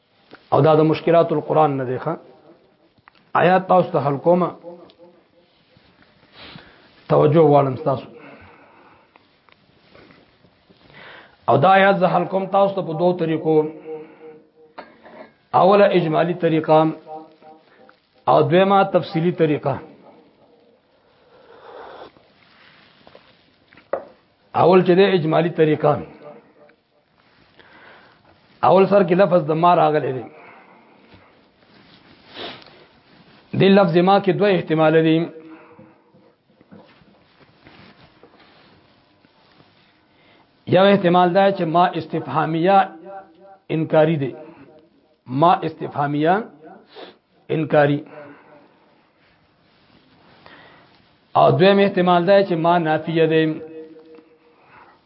او دا د مشکلات القرآن نه دی ښه آیات تاسو ته حل کومه توجه غواړم تاسو او دا آیات زه حل کوم تاسو ته په دوه طریقو اوله اجمالی طریقه او دویمه تفصیلی طریقه اول چې د اجمالی طریقه اول سر کې لفظ د ما راغلی دی د لفظ ما کې دوه احتمال دي یو احتمال دا چې ما استفهامیه انکاری دی ما استفهامیه انکاری او دویم احتمال دا چې ما نافیه دی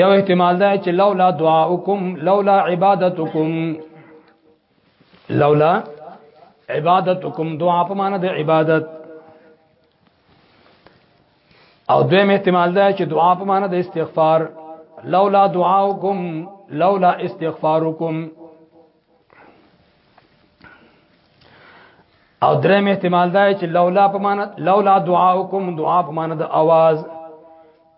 یو احتمال ده چې لولا دعاؤکم لولا عبادتکم لولا عبادتکم دعا په معنی د عبادت او دویم احتمال ده چې دعا په معنی د استغفار لولا دعاؤکم لولا استغفارکم او دریم احتمال دا چې لولا په معنا لولا دعاوکم دعا په معنا د आवाज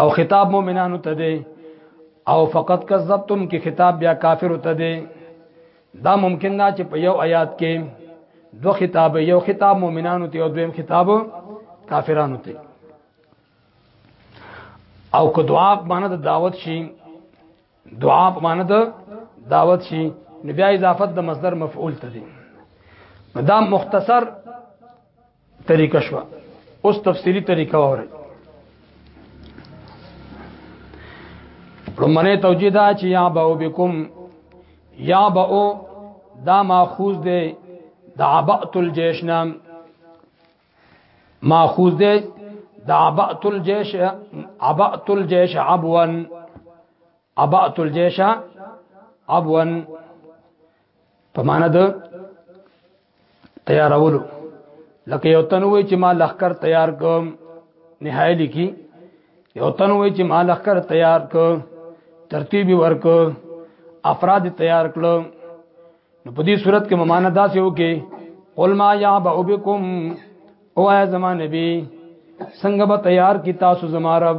او خطاب مؤمنانو ته دی او فقط کذبتم کې خطاب بیا کافر ته دی دا ممکن نه چې په یو آیات کې دو خطاب یو خطاب مؤمنانو ته او دویم خطاب کافرانو ته او که دعا په معنی د دعوت شي دعا په معنی د دعوت شي نو بیا اضافت د مصدر مفعول ته دی دا مختصر طریقه شو اوس تفسیری طریقه وره لمنه توجیه دا چې یا باو بكم یا باو دا ماخوذ دی د عبأت الجيش نام ماخوذ دی د عبأت الجيش عبأت الجيش عبوا عبأت الجيش عبوا په معنا د تیارولو لکه یو تن وای چې ما لخر تیار کوم نهایت لیکي یو تن وای چې ما لخر تیار کو ترتیب ورک افراد تیار کړو نو په دې صورت کې ممانه داسې وکي قل ما یا بوبکم او ای زمان نبی څنګه به تیار کی تاسو زما رب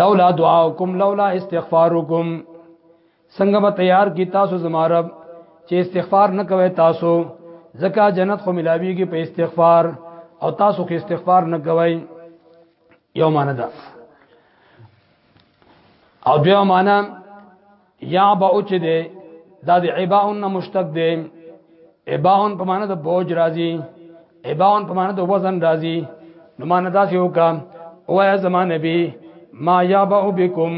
لولا دعاکم لولا استغفارکم څنګه به تیار کی تاسو زمارب چې استغفار نه کوي تاسو زکه جنت خو ملاویږي په استغفار او تاسو کې استغفار نه کوي یو معنی ده او دیو معنی یا با او چې دی دا د عباون نه مشتق دی عباون په معنی د بوج راځي عباون په معنی د وزن راځي نو معنی دا سی وکا او یا زمان نبی ما یا با او بكم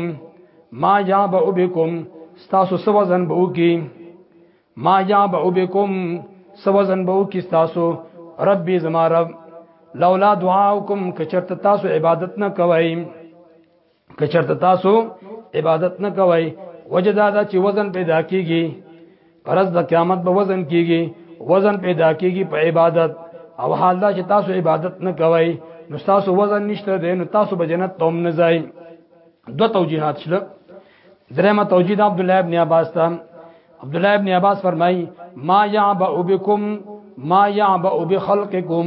ما یا با او بكم تاسو سو وزن بو کی ما یا با او بكم سو وزن بو کی تاسو ربي زما رب لولا دعاؤکم کچرت تاسو عبادت نه کوئ که چرته تاسو عبادت نه کوئ وجه دا ده چې وزن پیدا کیږي پرز د قیامت به وزن کیږي وزن پیدا کیږي په عبادت او حال دا چې تاسو عبادت نه کوئ نو تاسو وزن نشته دی نو تاسو به جنت ته هم نه ځئ دو توجیهات شته درېمه توجیه د عبد الله ابن عباس ته عبد الله ابن عباس فرمایي ما يعبأ بكم ما يعبأ بخلقكم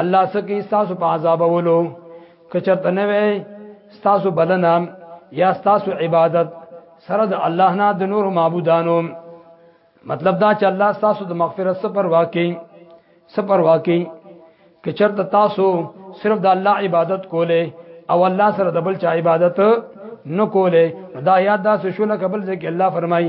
الله سکی تاسو په عذاب ولو کچرته نه وي تاسو بلنه یا تاسو عبادت سره د الله نه د نور معبودانو مطلب دا چې الله تاسو د مغفرت سفر واکې سفر واکې کچرته تاسو صرف د الله عبادت کوله او الله سره د بل چا عبادت نه کوله دا یاد دا شو لکه بل ځکه الله فرمایي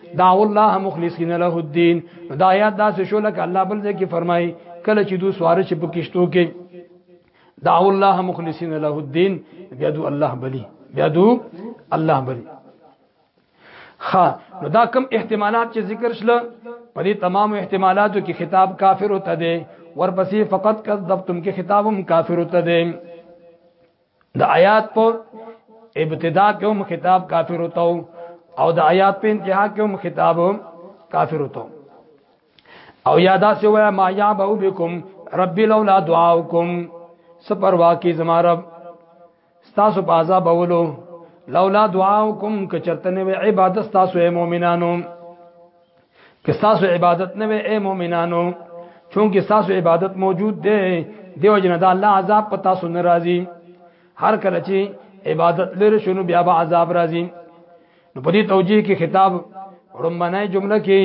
دعو الله مخلصین له الدين دا آیات دا څه شو لکه الله بل ځکه فرمایي کله چې دوی سوار چې په کشتو کې دعو الله مخلصین له الدين بیا دو الله بلی بیا دو الله بلی خا نو دا کم احتمالات چې ذکر شله په دې تمام احتمالاتو کې خطاب کافر ته دی ورپسې فقط کذبتم کې خطابم کافر ته دی د آیات په ابتدا کې هم خطاب کافر وته او د آیات په انتها کې هم خطاب کافر وته او یادا سی وای ما یا بو بكم رب لولا دعاؤکم سپر واقع زما رب تاسو په عذاب اولو لولا دعاؤکم کچرتنه عبادت تاسو مؤمنانو که تاسو عبادت نه وي اے مؤمنانو چونکه تاسو عبادت موجود دی دیو جن د الله عذاب په تاسو ناراضي هر کله چې عبادت لري شنو بیا به عذاب راځي نو په دې توجیه کې خطاب رمبنای جمله کې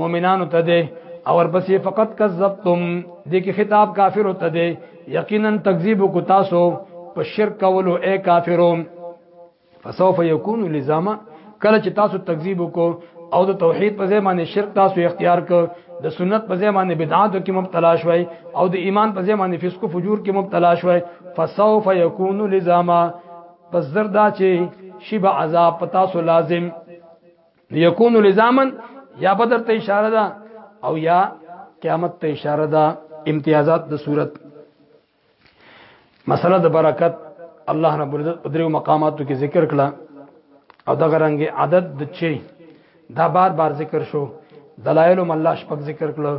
مؤمنانو ته ده او ورپسې فقط کذبتم دې کې خطاب کافر ته ده یقینا تکذیب کو تاسو په شرک کولو اے کافرون فسوف یکون لزاما کله چې تاسو تکذیب وکړو او د توحید په ځای باندې شرک تاسو اختیار ک د سنت په ځای باندې بدعات کې مبتلا شوي او د ایمان په ځای باندې فسق او فجور کې مبتلا شوي فسوف یکون لزاما پس زردا چې شیب عذاب پتا سو لازم یکون لزاما یا بدر ته اشاره ده او یا قیامت ته اشاره ده امتیازات د صورت مسله د برکت الله رب العزت په دریو مقاماتو کې ذکر کړه او دا غرنګ عدد د چي دا بار بار ذکر شو دلایل هم الله شپږ ذکر کړه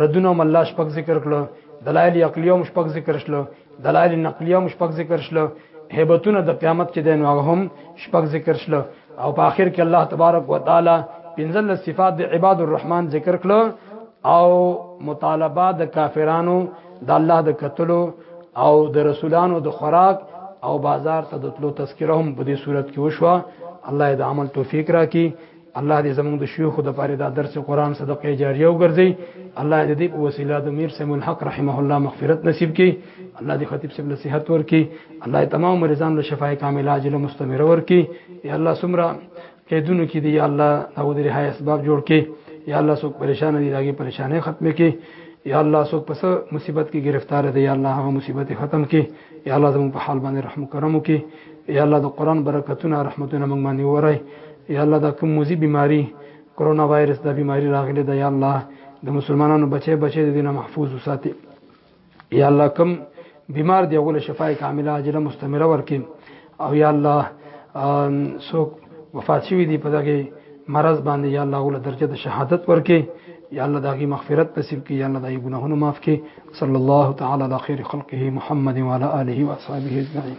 ردونه هم الله شپږ ذکر کړه دلایل عقلیه هم شپږ ذکر شل دلایل نقلیه هم شپږ ذکر شل هیبتونه د قیامت چې دین هغه هم شپږ ذکر شل او په اخر کې الله تبارک وتعالى پنځل صفات د عباد الرحمن ذکر کړه او مطالبه د کافرانو د الله د قتلو او د رسولانو د خوراک او بازار ته د تلو تذکره هم په دې صورت کې وشوه الله دې عمل توفیق راکړي الله دې زموږ د شيوخ د پاره دا درس قران صدقه جاریه وګرځي الله دې دې په وسیله د میر سمون حق رحمه الله مغفرت نصیب کړي الله دې خطیب صاحب له صحت ورکړي الله دې تمام مریضان له شفای کامله عاجله مستمره ورکړي یا الله سمرا قیدونو کې دی یا الله هغه د رهای اسباب جوړ کې یا الله څوک پریشان دي داګه پریشانې ختم کې یا الله څوک پس مصیبت کې گرفتار دي یا الله هغه مصیبت ختم کې یا الله زموږ په حال باندې رحم کرم وکي یا الله د قران برکتونه رحمتونه موږ باندې ورای یا الله دا کوم موزي بيماري کرونا وایرس دا بيماري راغلي ده یا الله د مسلمانانو بچي بچي د دینه محفوظ وساتي یا الله کوم بیمار دی غول شفای کامله عاجله مستمره ورکې او یا الله سوک وفات شوی دی په دغه مرض باندې یا الله غول درجه د شهادت ورکې یا الله داغي مغفرت نصیب کړي یا الله داغي ګناهونه معاف کړي صلی الله تعالی علی خیر خلقه محمد وعلى اله وصحبه اجمعین